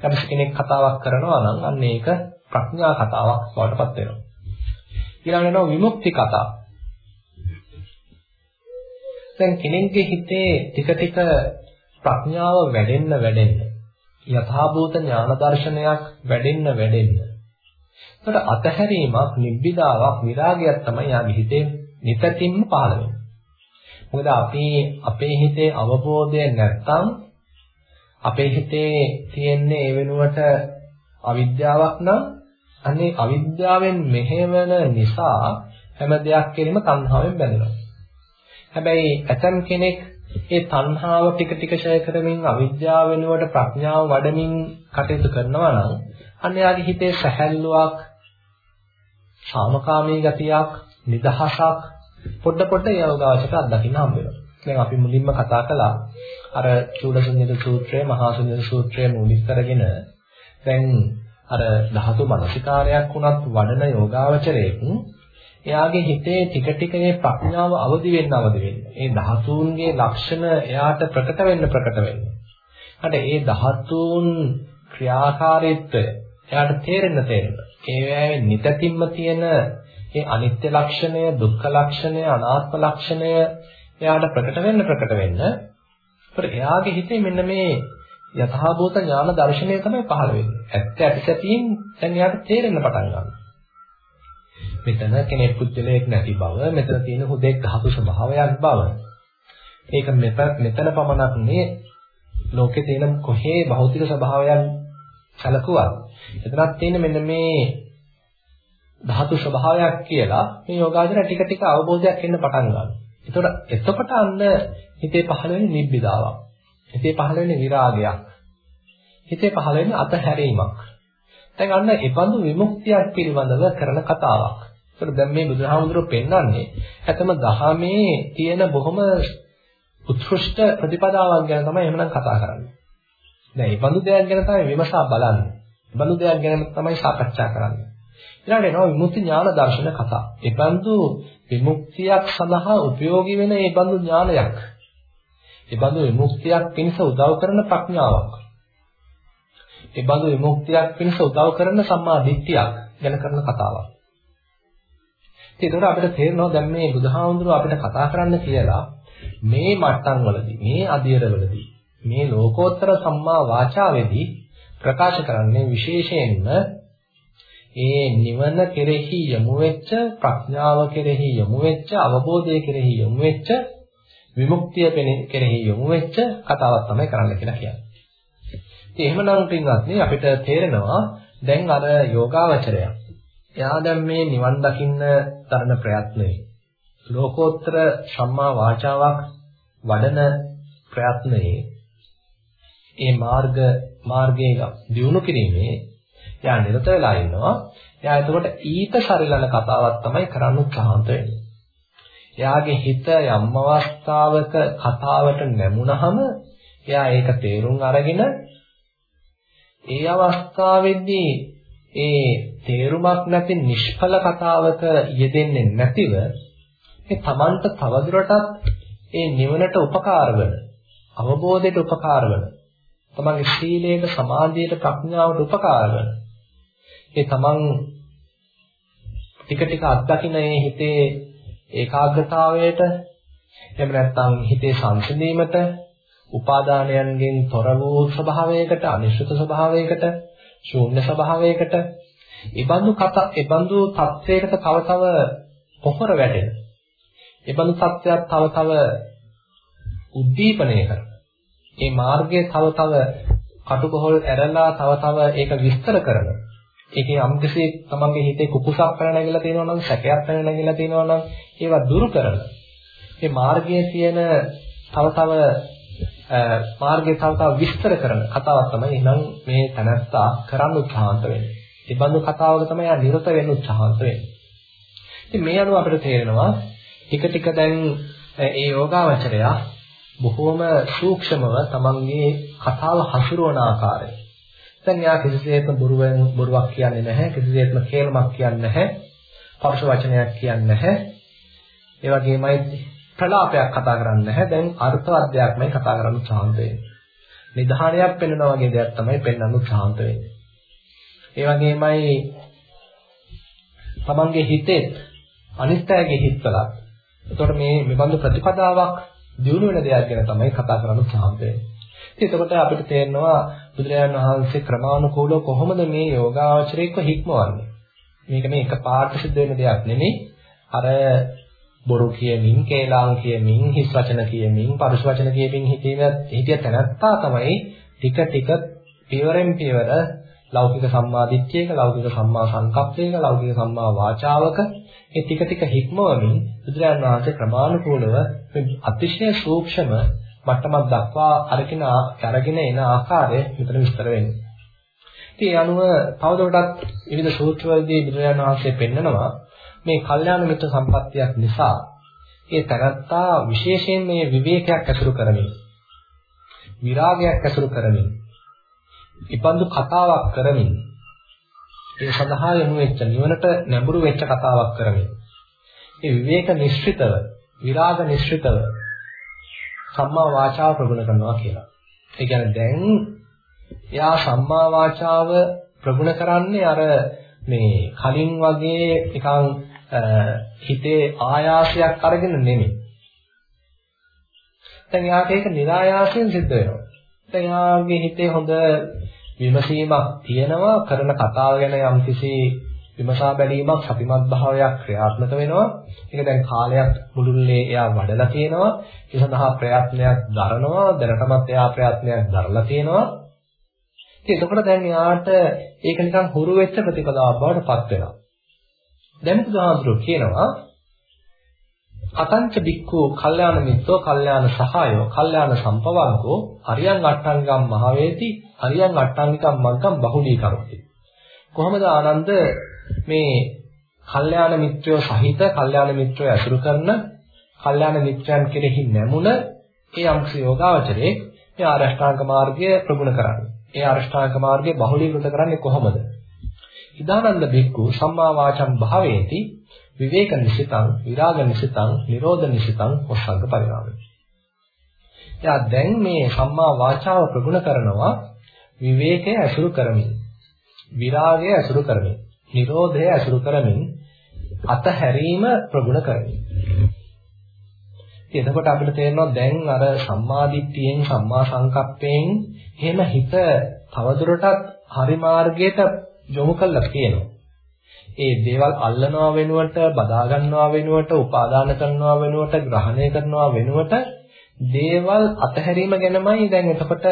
A: යම් කෙනෙක් කතාවක් කරනවා නම් අන්න ඒක ප්‍රඥා කතාවක් බවට පත් වෙනවා. ඊළඟට යනවා විමුක්ති කතා. දැන් කෙනෙක්ගේ හිතේ ටික ටික ප්‍රඥාව වැඩෙන්න වැඩෙන්න යථාභූත ඥාන දර්ශනයක් වැඩෙන්න වැඩෙන්න. ඒකට අතහැරීමක්, නිබ්බිදාවක්, විරාගයක් තමයි යාගේ හිතේ නිතතින්ම පහළ වෙන්නේ. මොකද අපි අපේ හිතේ අවබෝධය නැත්තම් අපේ හිතේ තියෙන්නේ ඒ වෙනුවට අවිද්‍යාවක් නම් අනේ අවිද්‍යාවෙන් මෙහෙවන නිසා හැම දෙයක් කෙරෙම තණ්හාවෙන් බැඳෙනවා. හැබැයි ඇතම් කෙනෙක් ඒ තණ්හාව ටික ටික ඡය කරමින් අවිද්‍යාව වෙනුවට ප්‍රඥාව වඩමින් කටයුතු කරනවා නම් අන්න යාගේ හිතේ සැහැල්ලුවක් සාමකාමී ගතියක් නිදහසක් පොඩ පොඩ යෝගාවචක අත්දකින්න හම්බ වෙනවා. දැන් අපි මුලින්ම කතා කළා අර චූලසුඤ්ඤත සූත්‍රය මහා සුඤ්ඤත සූත්‍රය මූලික කරගෙන දැන් අර ධාතු මනසිකාරයක් වුණත් වඩන යෝගාවචරයෙන් එයාගේ හිතේ ටික ටික මේ ප්‍රඥාව අවදි වෙන්න අවදි වෙන්න. ඒ ධාතුන්ගේ ලක්ෂණ එයාට ප්‍රකට වෙන්න ප්‍රකට වෙන්න. අර ඒ ධාතුන් ක්‍රියාකාරීත්වය එයාට තේරෙන්න තේරෙන්න. ඒවැයේ නිතින්ම තියෙන ඒ අනිත්‍ය ලක්ෂණය, දුක්ඛ ලක්ෂණය, අනාත්ම ලක්ෂණය එයාට ප්‍රකට වෙන්න ප්‍රකට වෙන්න ඒත් එයාගේ හිතේ මෙන්න මේ යථාභූත ඥාන දර්ශනය තමයි පහළ වෙන්නේ. ඇත්ත ඇතිසැටියෙන් දැන් එයාට තේරෙන්න පටන් ගන්නවා. මෙතන කෙනෙක් පුද්ගලයෙක් නැති බව, මෙතන තියෙන හුදෙක් ධාතු ස්වභාවයක් බව. ඒක මෙතන මෙතන පමණක් නේ ලෝකේ තියෙන කොහේ භෞතික ස්වභාවයන් සැලකුවත් එතනක් තියෙන මෙන්න මේ ධාතු ස්වභාවයක් කියලා මේ යෝගාචර ටික ටික අවබෝධයක් එන්න පටන් ගන්නවා. එතකොට එතකොට අන්න හිතේ පහළ වෙන නිබ්බිදාවක්. හිතේ පහළ වෙන විරාගයක්. හිතේ පහළ වෙන අතහැරීමක්. දැන් අන්න ඒ බඳු විමුක්තියක් පිළිබඳව කරන කතාවක්. ඒකට දැන් මේ බුදුහාමුදුරුවෝ පෙන්වන්නේ ඇතම දහමේ තියෙන බොහොම උත්කෘෂ්ඨ ප්‍රතිපදාවක් ගැන තමයි එහෙමනම් කතා කරන්නේ. දැන් මේ බඳු දෙයක් ගැන තමයි විමසා බලන්නේ. බඳු දෙයක් ගැන තමයි සාකච්ඡා කරන්නේ. ඊළඟට එනවා විමුක්ති ඥාන දර්ශන කතා. ඒ බඳු විමුක්තියක් සඳහා ප්‍රයෝගී වෙන ඒ බඳු ඥානයක්. ඒ බඳු විමුක්තියක් පිණිස උදව් කරන ප්‍රඥාවක්. ඒ බඳු විමුක්තියක් පිණිස උදව් කරන සම්මා දිට්ඨියක් ගැන කරන කතාවක්. ඉතින් ඒකට අපිට තේරෙනවා දැන් මේ බුදුහාමුදුරුව අපිට කතා කරන්න කියලා මේ මට්ටම් වලදී මේ අධීරවලදී මේ ලෝකෝත්තර සම්මා වාචාවේදී ප්‍රකාශ කරන්නේ විශේෂයෙන්ම ඒ නිවන කෙරෙහි යොමු වෙච්ච ප්‍රඥාව කෙරෙහි යොමු වෙච්ච අවබෝධය කෙරෙහි යොමු වෙච්ච විමුක්තිය කෙරෙහි යොමු වෙච්ච කතාවක් තමයි කරන්න කියලා කියන්නේ. ඉතින් එහෙමනම් පින්වත්නි අපිට තේරෙනවා දැන් අර යෝගාවචරය. එයා දැන් මේ නිවන් දකින්න තරන ප්‍රයත්නයේ ලෝකෝත්තර සම්මා වාචාවක් වඩන ප්‍රයත්නයේ ඒ මාර්ග මාර්ගයේ දියුණු කිරීමේ එයා නිරත වෙලා ඉන්නවා. එයා එතකොට ඊට සරිලන කතාවක් තමයි කරන්න උත්සාහන්ත වෙන්නේ. එයාගේ හිත යම් අවස්ථාවක කතාවට නැමුණහම එයා ඒක තේරුම් අරගෙන ඒ අවස්ථාවේදී ඒ තේරුමක් නැති නිෂ්ඵල කතාවක යෙදෙන්නේ නැතිව ඒ Tamanට තවදුරටත් ඒ නිවනට උපකාර වෙන අවබෝධයට උපකාර වෙන තමන්ගේ සීලයට සමාධියට ප්‍රඥාවට උපකාර වෙන ඒ තමන් ටික ටික අත්දකින්න ඒ හිතේ ඒකාග්‍රතාවයට එහෙම නැත්නම් හිතේ සංසිඳීමට උපාදානයන්ගෙන් තොර වූ ස්වභාවයකට අනිශ්චිත ස්වභාවයකට ශූන්‍ය ස්වභාවයකට ඉබඳු කත ඉබඳු තත්වයකට තව තව පොහොර වැටෙන. ඉබඳු තත්වයක් තව තව උද්දීපනය කරන. මේ මාර්ගය තව තව කටුකොහල් ඇරලා තව තව ඒක විස්තර කරන. ඒකේ යම්කිසි තමන්ගේ හිතේ කුකුසක් පැන නැගිලා තියෙනවා නම් සැකයක් පැන නැගිලා තියෙනවා නම් ඒවා දුරු කරන. මේ මාර්ගයේ තියෙන තව තව මාර්ගය තව තව විස්තර කරන කතාවක් තමයි එහෙනම් මේ තනත්තා කරන්න උත්සාහන්ත වෙන්නේ. ඒ බඳු කතාවක තමයි ආ නිරත වෙන්න උත්සාහන්ත වෙන්නේ. ඉතින් මේ අනුව අපිට තේරෙනවා ටික ටික දැන් ඒ යෝගාවචරය බොහෝම සූක්ෂමව තමන්ගේ කතාව හසුරවන ආකාරය. දැන් යා කිසිසේත්ම බොරුවෙන් බොරුවක් කියන්නේ නැහැ, කිසිසේත්ම කේලමක් කියන්නේ නැහැ, පරුෂ වචනයක් කියන්නේ නැහැ. ඒ වගේමයි ප්‍රලාපයක් කතා කරන්නේ නැහැ. දැන් අර්ථවත් දෙයක්මයි කතා කරන්න උත්සාහන්ත වෙන්නේ. නිධානයක් පෙන්වනා වගේ දෙයක් තමයි පෙන්වන්න උත්සාහන්ත වෙන්නේ. ඒ වගේමයි තමන්ගේ හිතේ අනිත්‍යයේ හිතවලක්. එතකොට මේ මෙබඳු ප්‍රතිපදාවක් දිනු වෙන දෙයක් ගැන තමයි කතා කරන්න උත්සාහන්ත වෙන්නේ. ඉතින් එතකොට අපිට තේරෙනවා බුදුරජාණන් වහන්සේ ක්‍රමානුකූලව කොහොමද මේ යෝගාචරයක හික්මවන්නේ? මේක මේ එක පාට සිද්ධ වෙන දෙයක් නෙමෙයි. අර බොරු කියමින්, කේලාම් කියමින්, හිස් වචන කියමින්, පරුෂ වචන කියමින් හිතේම හිතිය තැනත්තා තමයි ටික ටික පියවරෙන් පියවර ලෞකික සම්මාදිට්ඨියක, ලෞකික සම්මා සංකප්පයක, ලෞකික සම්මා වාචාවක මේ ටික ටික හික්මවමින් බුදුරජාණන් වහන්සේ ක්‍රමානුකූලව අතිශය සූක්ෂම මට්ටමක් දක්වා අරගෙන අරගෙන එන ආකාරය මෙතන විස්තර වෙන්නේ. ඉතින් ඒ අනුව තවදුරටත් විවිධ සූත්‍රවලදී බුදුරජාණන් වහන්සේ පෙන්නනවා මේ කල්යාණ මිත්‍ර සම්පත්තියක් නිසා ඒ තනත්තා විශේෂයෙන් මේ විවේකයක් ඇසුරු කරමින් විරාගයක් ඇසුරු කරමින් ඉබඳු කතාවක් කරමින් ඒ සඳහා යොමු වෙච්ච නිවනට නැඹුරු වෙච්ච කතාවක් කරමින් ඒ විවේක නිශ්චිතව විරාග නිශ්චිතව සම්මා වාචාව ප්‍රගුණ කරනවා කියලා. ඒ කියන්නේ දැන් එයා සම්මා වාචාව ප්‍රගුණ කරන්නේ අර මේ කලින් වගේ නිකන් හිතේ ආයාසයක් අරගෙන නෙමෙයි. දැන් එයාට ඒක નિરાයාසයෙන් සිද්ධ වෙනවා. දැන් එයාගේ හිතේ හොඳ විමසීමක් තියෙනවා කරන කතාව ගැන යම්කිසි විමසා බැලීමක් සතිමත් භාවයක් ක්‍රියාත්මක වෙනවා. ඒක දැන් කාලයක් මුළුල්ලේ එයා වඩලා තියෙනවා. ඒ සඳහා ප්‍රයත්නයක් දරනවා. දැනටමත් එයා ප්‍රයත්නයක් දරලා තියෙනවා. ඉතින් එතකොට දැන් එයාට ඒක නිකන් හුරු වෙච්ච ප්‍රතිපදාවක් බවට පත් වෙනවා. දැන් බුදුහාමුදුරුවෝ කියනවා අතංච බික්ඛු කල්යාණ මිත්‍රෝ කල්යාණ සහායෝ කල්යාණ සම්පවංකෝ අරියං අට්ඨංගම් මහවේති අරියං අට්ඨංගිකම් මග්ගම් බහුලී කරොති කොහොමද ආනන්ද මේ කල්යාණ මිත්‍රයෝ සහිත කල්යාණ මිත්‍රයෝ ඇසුරු කරන කල්යාණ මිත්‍රයන් කෙරෙහි නැමුණ ඒ අංශ යෝගාවචරයේ මේ ආරෂ්ඨාංග මාර්ගය ප්‍රගුණ කරන්නේ. ඒ ආරෂ්ඨාංග මාර්ගය බහුලීකృత කරන්නේ කොහොමද? ඉදානන්ද බික්කු සම්මා වාචම් භාවේති විවේක නිසිතං විරාග නිසිතං නිරෝධ නිසිතං ඔස්සංග පරිණාමයි. එයා දැන් මේ සම්මා වාචාව ප්‍රගුණ කරනවා විවේකය ඇසුරු කරමින් විරාගය ඇසුරු කරමින් නිරෝධය ඇසුරු කරමින් අතහැරීම ප්‍රගුණ කරමින් එතකොට අපිට තේරෙනවා දැන් අර සම්මාදිට්ඨියෙන් සම්මා සංකප්පයෙන් එහෙම හිත තවදුරටත් හරි මාර්ගයට යොමු කළා කියනවා. ඒ දේවල් අල්ලනවා වෙනුවට, බදා ගන්නවා වෙනුවට, උපාදාන කරනවා වෙනුවට, ග්‍රහණය කරනවා වෙනුවට දේවල් අතහැරීම ගැනමයි දැන් එතකොට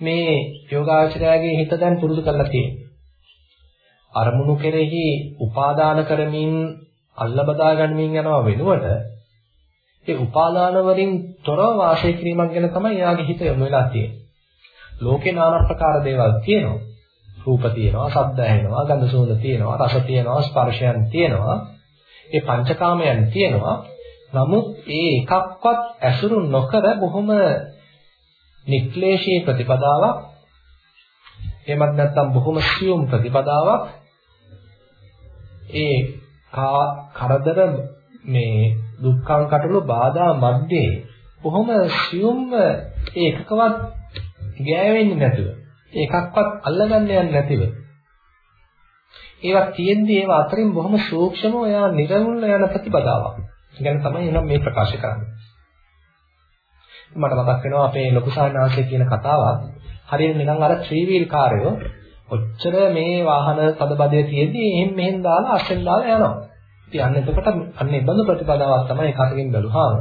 A: මේ යෝගාචරයාගේ හිත දැන් පුරුදු කරලා තියෙන්නේ. අරමුණු කෙරෙහි උපාදාන කරමින් අල්ල බදා ගනිමින් යනවා වෙනුවට ඒ උපාදාන වලින් තොරව වාසය කිරීමක් ගැන තමයි එයාගේ හිත යොමු වෙලා තියෙන්නේ. ලෝකේ নানা ප්‍රකාර දේවල් තියෙනවා. රූප තියෙනවා, ශබ්ද ඇහෙනවා, ගන්ධ සුවඳ තියෙනවා, රස තියෙනවා, ස්පර්ශයන් තියෙනවා. ඒ පංචකාමයන් තියෙනවා. නමුත් ඒ එකක්වත් ඇසුරු නොකර බොහොම නික්ලේශී ප්‍රතිපදාවක් එහෙමත් නැත්නම් බොහොම සියුම් ප්‍රතිපදාවක් ඒ කරදර මේ දුක්ඛං කටළු බාධා මැද්දේ කොහොම සියුම්ව ඒකකවත් ගෑවෙන්නේ නැතුව ඒකක්වත් අල්ලගන්න යන්නේ නැතිව ඒවා තියෙද්දි ඒවා අතරින් බොහොම සූක්ෂමව එයා නිරවුල් යන ප්‍රතිපදාවක්. ගැන තමයි එනම් මේ ප්‍රකාශ කරන්නේ. මට මතක් වෙනවා අපේ ලොකු සානාංශය කියන කතාවක්. හරියට නිකන් අර ත්‍රිවීල් කාර්යෝ ඔච්චර මේ වාහන තදබදේ තියෙද්දි එහෙන් මෙහෙන් දාලා අස්සෙන් දාලා යනවා. ඉතින් අන්න එතකොට අන්න ඒ බඳු ප්‍රතිපදාවක් තමයි කටකින් බැලුවාම.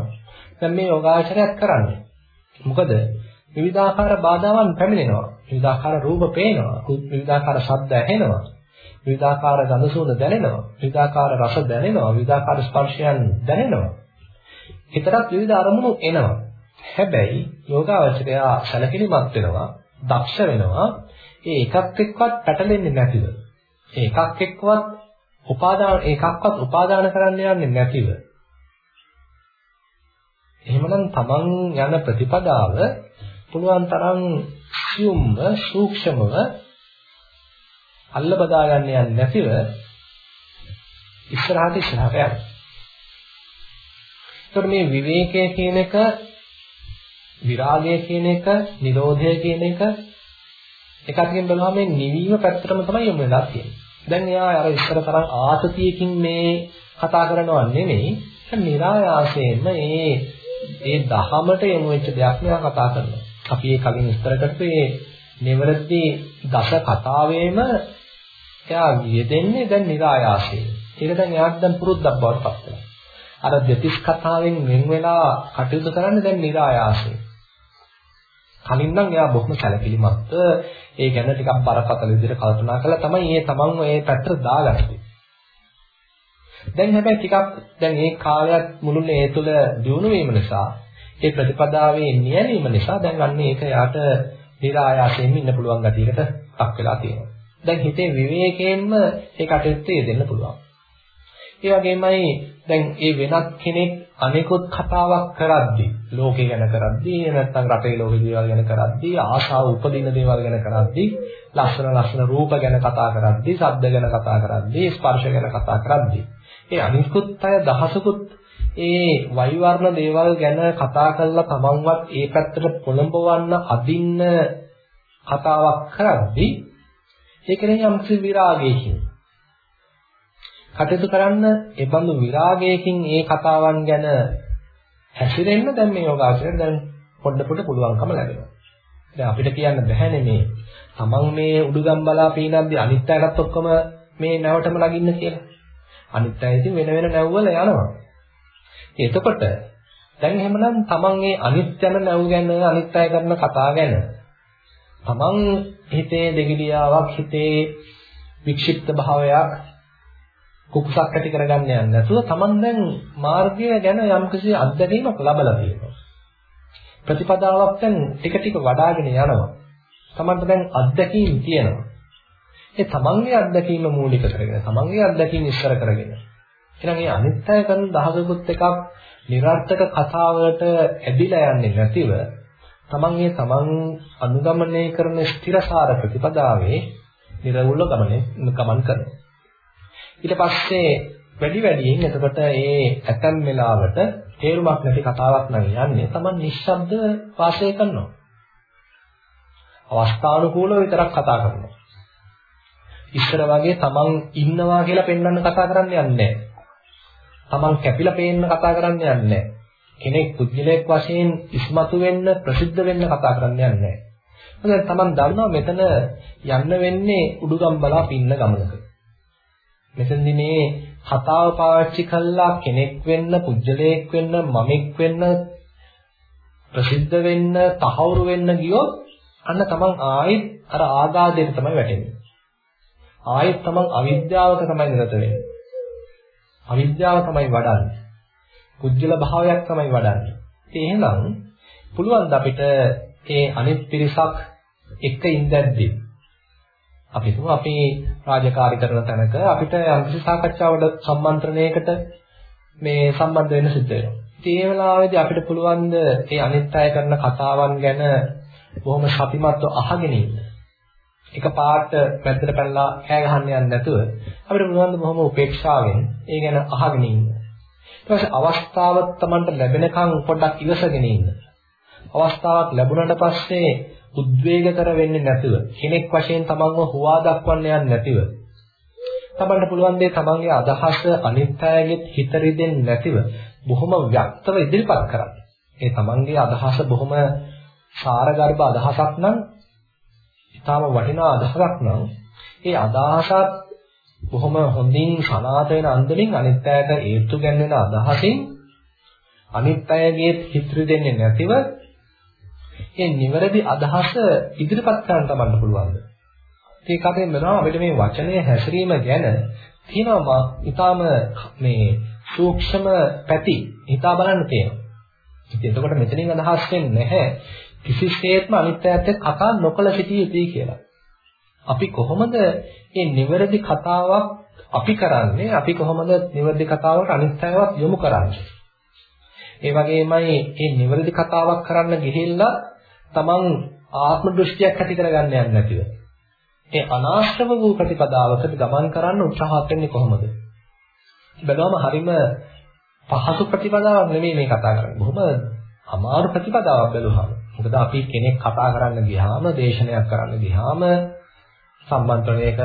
A: දැන් මේ යෝගාචරයක් කරන්නේ. මොකද විවිධාකාර බාධාවන් පැමිණෙනවා. විවිධාකාර රූප පේනවා. විවිධාකාර ශබ්ද ඇහෙනවා. විවිධාකාර ගඳ සුවඳ දැනෙනවා. විවිධාකාර රස දැනෙනවා. විවිධාකාර ස්පර්ශයන් දැනෙනවා. හිතට විවිධ අරමුණු එනවා. හැබැයි යෝගාවචරය සැලකිලිමත් වෙනවා, දක්ෂ වෙනවා. ඒ එකක් එක්කවත් පැටලෙන්නේ නැතිව. ඒ එකක් එක්කවත් උපාදාන එකක්වත් උපාදාන කරන්න යන්නේ නැතිව. එහෙමනම් තමන් යන ප්‍රතිපදාව පුළුවන් තරම් සියුම්ව සූක්ෂමව අල්ල බදා ගන්න යන්නේ නැතිව ඉස්සරහට ඉස්සරහට යනවා. ඒතකොට මේ විවේකය කියන එක විරාගය කියන එක, නිරෝධය කියන එක එකකින් බලනවා මේ නිවීම පැත්තටම තමයි යොමු වෙලා තියෙන්නේ. දැන් එයා අර ඉස්සර තරම් ආතතියකින් මේ කතා කරනවා නෙමෙයි. දැන් નિરાයාසයෙන්ම මේ මේ දහමට යොමු වෙච්ච දෙයක් මෙයා කතා කරනවා. අපි ඒ කලින් ඉස්සර කරපු මේ නිවර්ති දස කතාවේම එයා යෙදෙන්නේ දැන් નિરાයාසයෙන්. ඒක දැන් එයාට දැන් පුරුද්දක් බවට පත් වෙනවා. අර දෙතිස් කතාවෙන් වෙන් වෙලා කටයුතු කරන්නේ දැන් નિરાයාසයෙන්. කලින් නම් එයා බොහොම සැලකිලිමත්ව ඒ ගැන ටිකක් බරපතල විදිහට කල්පනා කරලා තමයි මේ තමන්ව ඒ පැත්තට දාගත්තේ. දැන් හැබැයි ටිකක් දැන් මේ කාලයක් මුළුල්ලේ ඒ තුළ දියුණු වීම නිසා ඒ ප්‍රතිපදාවේ නියැලීම නිසා දැන් අන්න ඒක යාට නිරායාසයෙන් ඉන්න පුළුවන් ගතියකට පක් වෙලා තියෙනවා. දැන් හිතේ විවේකයෙන්ම ඒ කටයුත්ත යෙදෙන්න පුළුවන්. ඒ වගේමයි දැන් ඒ වෙනත් කෙනෙක් අනෙකුත් කතාවක් කරද්දී ලෝකේ ගැන කරද්දී නැත්නම් රටේ ලෝක දේවල් ගැන කරද්දී ආශාව උපදින දේවල් ගැන කරද්දී ලස්සන ලස්සන රූප ගැන කතා කරද්දී ශබ්ද ගැන කතා කරද්දී ස්පර්ශ ගැන කතා කරද්දී ඒ අනිකුත් අය දහසකුත් ඒ වෛවර්ණ දේවල් ගැන කතා කරලා තමන්වත් ඒ පැත්තට පොළඹවන්න අදින්න කතාවක් කරද්දී ඒ කෙරෙහි යම්කිසි විරාගයකින්. කටයුතු කරන්න ඒ බඳු විරාගයකින් ඒ කතාවන් ගැන හැසිරෙන්න දැන් මේ යෝගාචරයට දැන් පොඩ පොඩ පුළුවන්කම ලැබෙනවා. දැන් අපිට කියන්න බැහැනේ මේ තමන් මේ උඩුගම් බලා පීනද්දී අනිත් අයටත් ඔක්කොම මේ නැවටම ලගින්න කියලා. අනිත් අය ඉතින් වෙන වෙන නැව්වල යනවා. එතකොට දැන් එහෙමනම් තමන් මේ අනිත් යන නැව් ගැන අනිත් අය කරන කතා ගැන තමන් හිතේ දෙගිඩියාවක් හිතේ වික්ෂිප්ත භාවයක් කුකුසක් ඇති කරගන්න යන්නේ නැතුව Taman දැන් මාර්ගය ගැන යම්කිසි අත්දැකීමක් ලබලා තියෙනවා. ප්‍රතිපදාවක් දැන් ටික ටික වඩ아가ගෙන යනවා. Tamanට දැන් අත්දැකීම් තියෙනවා. ඒ Tamanගේ අත්දැකීම මූලික කරගෙන Tamanගේ අත්දැකීම් ඉස්සර කරගෙන. එහෙනම් මේ අනිත්‍ය කරන දහසකුත් එකක් નિરර්ථක කතාවකට ඇදිලා යන්නේ නැතිව Taman මේ Taman අනුගමනය කරන ස්ථිරසාර ප්‍රතිපදාවේ නිර්වෘල ගමනේ ගමන් කරනවා. ඊට පස්සේ වැඩි වැඩියෙන් එතකොට ඒ ඇතම් වෙලාවට තේරුමක් නැති කතාවක් නම් යන්නේ තමන් නිශ්ශබ්ද වාසය කරනවා අවස්ථානුකූලව විතරක් කතා කරනවා ඉස්සර වගේ තමන් ඉන්නවා කියලා පෙන්වන්න කතා කරන්න යන්නේ තමන් කැපිලා පේන්න කතා කරන්න යන්නේ කෙනෙක් පුද්ගලයෙක් වශයෙන් ඉස්මතු වෙන්න ප්‍රසිද්ධ වෙන්න කතා කරන්න යන්නේ නැහැ. තමන් දන්නවා මෙතන යන්න වෙන්නේ උඩුගම් බලා පින්න ගමනක. මෙතනදී මේ කතාව පාවිච්චි කළා කෙනෙක් වෙන්න, පුජ්‍යලයක් වෙන්න, මමෙක් වෙන්න, ප්‍රසිද්ධ වෙන්න, තහවුරු වෙන්න ගියොත් අන්න තමන් ආයෙත් අර ආගාදයට තමයි වැටෙන්නේ. ආයෙත් තමන් අවිද්‍යාවක තමයි නිරත වෙන්නේ. අවිද්‍යාව තමයි වඩන්නේ. කුජල භාවයක් තමයි වඩන්නේ. එහෙනම් පුළුවන් ද අපිට ඒ අනිත් පිරිසක් එක ඉඳද්දී අපි තුමු අපි රාජකාරී කරන තැනක අපිට යම්කිසි සාකච්ඡාවකට සම්මන්ත්‍රණයකට මේ සම්බන්ධ වෙන්න සිද්ධ වෙනවා. ඉතින් ඒ වෙලාවේදී අපිට පුළුවන් ද ඒ අනිත් අය කරන කතාවන් ගැන බොහොම සතිමත්ව අහගෙන ඉන්න. එක පාට පැත්තට පැනලා කෑ ගහන්න යන්නේ නැතුව අපිට පුළුවන් බොහොම උපේක්ෂාවෙන් ඒ ගැන අහගෙන ඉන්න. ඊට පස්සේ අවස්ථාව Tamanට ලැබෙනකන් පොඩ්ඩක් ඉවසගෙන ඉන්න. අවස්ථාවක් ලැබුණාට පස්සේ උද්වේගකර වෙන්නේ නැතුව කෙනෙක් වශයෙන් Tamanව හුවා දක්වන්න යන්නේ නැතිව තමන්ට පුළුවන් දේ තමන්ගේ අදහස අනිත්‍යයෙත් හිත රිදෙන්නේ නැතිව බොහොම ව්‍යක්තව ඉදිරිපත් කරන්න. ඒ තමන්ගේ අදහස බොහොම සාරගර්භ අදහසක් නම් ඊටාම වටිනා අදහසක් නම් ඒ අදහසත් බොහොම හොඳින් සනාත වෙන අන්දමින් අනිත් අයට ඒත්තු ගැන්වෙන අදහසින් අනිත් අයගේ හිතෘ දෙන්නේ නැතිව ඒ නිවැරදි අදහස ඉදිරිපත් කරන්න තමන්න පුළුවන්ද? ඒ කතෙන් වෙනවා අපිට මේ වචනය හැසිරීම ගැන තියෙනවා ඊටාම මේ සූක්ෂම පැති හිතා බලන්න තියෙනවා. ඉතින් එතකොට මෙතනින් අදහස් වෙන්නේ නැහැ කිසිසේත්ම අනිත් පැත්ත කතා නොකළ සිටිය යුතුයි කියලා. අපි කොහොමද මේ නිවැරදි කතාවක් අපි කරන්නේ අපි කොහොමද නිවැරදි කතාවකට අනිත් අයවත් යොමු කරන්නේ ඒ වගේමයි මේ නිවැරදි කතාවක් කරන්න ගිහිල්ලා තමන් ආත්ම දෘෂ්ටියක් ඇති කරගන්න යන්නේ නැතිව. ඒ අනාශ්‍රව වූ ප්‍රතිපදාවකට ගමන් කරන්න උත්සාහත් වෙන්නේ කොහොමද? බැලුවම හරිම පහසු ප්‍රතිපදාවක් නෙමෙයි මේ කතා කරන්නේ. බොහොම අමාරු ප්‍රතිපදාවක් බැලුවහම. මොකද අපි කෙනෙක් කතා කරන්න ගියාම, දේශනයක් කරන්න ගියාම සම්බන්ධණයක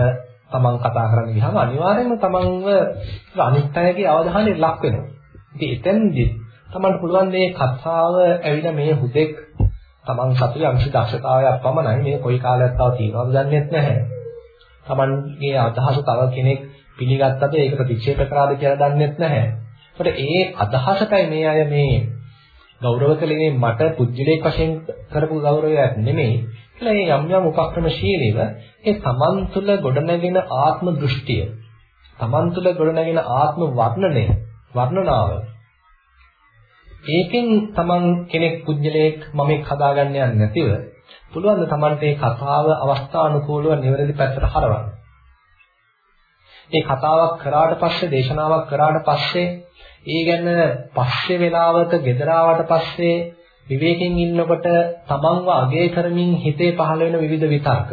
A: තමන් කතා කරන්න ගියාම අනිවාර්යයෙන්ම තමන්ව අනිත් අයගේ අවධානය ලක් වෙනවා. ඉතින් එතෙන්දී තමන්ට පුළුවන් මේ කතාව ඇවිල්ලා මේ හුදෙක් තමන් සතු යම්සි දක්ෂතාවයක් පමණයි මේ කොයි කාලයක් තව තියෙනවද දන්නේ නැහැ. තමන්ගේ අදහස තව කෙනෙක් පිළිගත්තද ඒක ප්‍රතික්ෂේප කරාද කියලා දන්නේ නැහැ. ඒකට ඒ අදහසටයි මේ අය මේ ගෞරව කළේ මට පුජ්‍යලයක් වශයෙන් කරපු ගෞරවයක් නෙමෙයි කියලා මේ යම් යම් උපක්‍රමශීලීව ඒ තමන් තුළ ගොඩනැගෙන ආත්ම දෘෂ්ටිය තමන් තුළ ගොඩනැගෙන ආත්ම වර්ණනය වර්ණනාව ඒකෙන් තමන් කෙනෙක් පුජ්‍යලයක් මමෙක් හදාගන්න යන්නේ නැතිව පුළුවන් ද තමන්ට මේ කතාව අවස්ථානුකූලව නිවැරදි පැත්තට හරවන්න. මේ කතාවක් කරාට පස්සේ දේශනාවක් කරාට පස්සේ ඒ ගැන පස්සේ වෙලාවක gedara පස්සේ විවේකයෙන් ඉන්නකොට තමන්ව අගය කරමින් හිතේ පහළ වෙන විවිධ විතර්ක.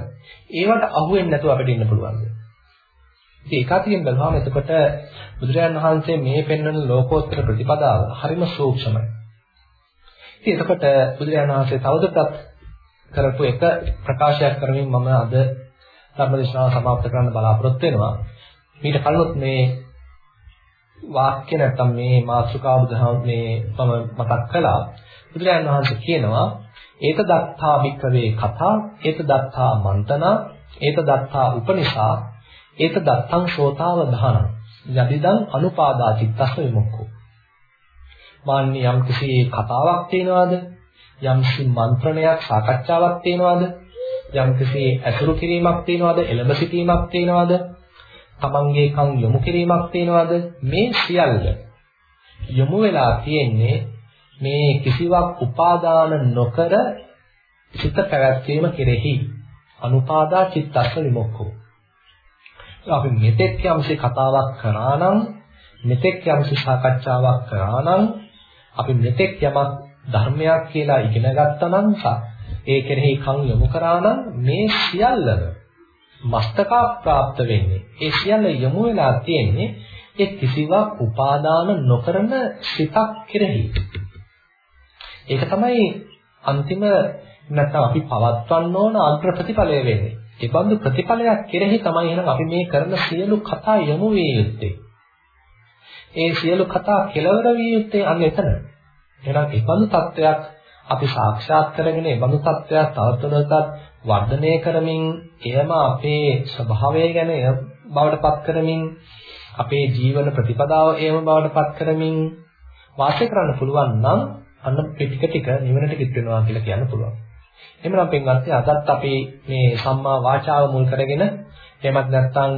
A: ඒවට අහු වෙන්නේ නැතුව අපිට ඉන්න පුළුවන්. ඒක එකතියෙන් බලනවාම එතකොට බුදුරජාන් වහන්සේ මේ පෙන්වන ලෝකෝත්තර ප්‍රතිපදාව හරිම සූක්ෂමයි. ඉතින් එතකොට බුදුරජාන් වහන්සේ තවදුරටත් කරපු එක ප්‍රකාශයක් කරමින් මම අද ධර්මදේශනාව સમાප්ත කරන්න බලාපොරොත්තු වෙනවා. ඊට කලින් මේ වාක්‍ය නැත්තම් මේ මාතෘකාව බුදුහාම මේ මම මතක් කළා. බුදුරජාන් වහන්සේ කියනවා ඒත දත්තා භික්කවේ කතා ඒත දත්තා මන්තනා ඒත දත්තා උපනිෂා ඒක දත්තං ශෝතාව දහන. යදිදං අනුපාදා චිත්තස්ස විමුක්ඛෝ. මාන්නේ යම් කිසි කතාවක් තියෙනවද? යම් කිසි මන්ත්‍රණයක් සාකච්ඡාවක් තියෙනවද? යම් කිසි ඇසුරු කිරීමක් තියෙනවද? එළඹ සිටීමක් තියෙනවද? තමන්ගේ කන් යොමු කිරීමක් තියෙනවද? මේ සියල්ල යොමු වෙලා තියෙන්නේ මේ කිසිවක් උපාදාන නොකර සිත පැවැත්වීම කෙරෙහි අනුපාදා චිත්තස්ස විමුක්ඛෝ අපි මෙතෙක් යම්සේ කතාවක් කරා නම් මෙතෙක් යම්සේ සාකච්ඡාවක් කරා නම් අපි මෙතෙක් යමක් ධර්මයක් කියලා ඉගෙන ගත්තා නම් ඒ කෙරෙහි කන් යොමු කරා නම් මේ සියල්ලම මස්තකා ප්‍රාප්ත වෙන්නේ. ඒ සියල්ල යොමු වෙලා තියෙන්නේ ඒ කිසිවක් උපාදාන නොකරන සිතක් කෙරෙහි. ඒක තමයි අන්තිම නැත්නම් අපි පවත්වන්න ඕන අග්‍ර ප්‍රතිඵලය වෙන්නේ. ඒ බඳු ප්‍රතිඵලයක් කෙරෙහි තමයි එහෙනම් අපි මේ කරන සියලු කතා යොමු විය යුත්තේ. ඒ සියලු කතා කෙලවර විය යුත්තේ අන්න එතන. එහෙනම් ඒ බඳු තත්වයක් අපි සාක්ෂාත් කරගෙන ඒ බඳු තත්වයක් තවදුරටත් වර්ධනය කරමින් එයම අපේ ස්වභාවය ගැන එය බවට පත් කරමින් අපේ ජීවන ප්‍රතිපදාව එයම බවට පත් කරමින් වාසය කරන්න පුළුවන් නම් අන්න ටික ටික නිවනට කිත් වෙනවා කියලා කියන්න පුළුවන්. එහෙමනම් පින්වත්නි අදත් අපි මේ සම්මා වාචාව මුල් කරගෙන එහෙමත් නැත්නම්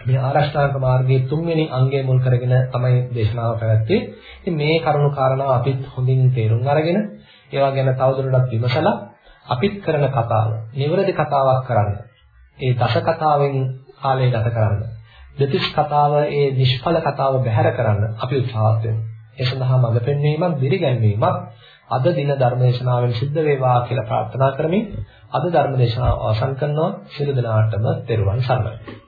A: මේ ආරෂ්ඨාංග මාර්ගයේ තුන්වෙනි අංගය මුල් කරගෙන තමයි දේශනාව පැවැත්වුවේ. ඉතින් මේ කරුණු කාරණා අපිත් හොඳින් තේරුම් අරගෙන ඒවා ගැන තවදුරටත් විමසලා අපිත් කරන කතාව නිවැරදි කතාවක් කරන්න. ඒ දස කතාවෙන් කාලය ගත කරන්න. දෙතිස් කතාව ඒ නිෂ්ඵල කතාව බැහැර කරන්න අපි උත්සාහත් වෙනවා. ඒ සඳහා මඟ පෙන්වීමක්, දිරිගැන්වීමක් අද දින ධර්මදේශනාවෙන් සිද්ධ වේවා කියලා ප්‍රාර්ථනා කරමින් අද ධර්මදේශනාව අවසන් කරනවා. සියලු දෙනාටම තෙරුවන් සරණයි.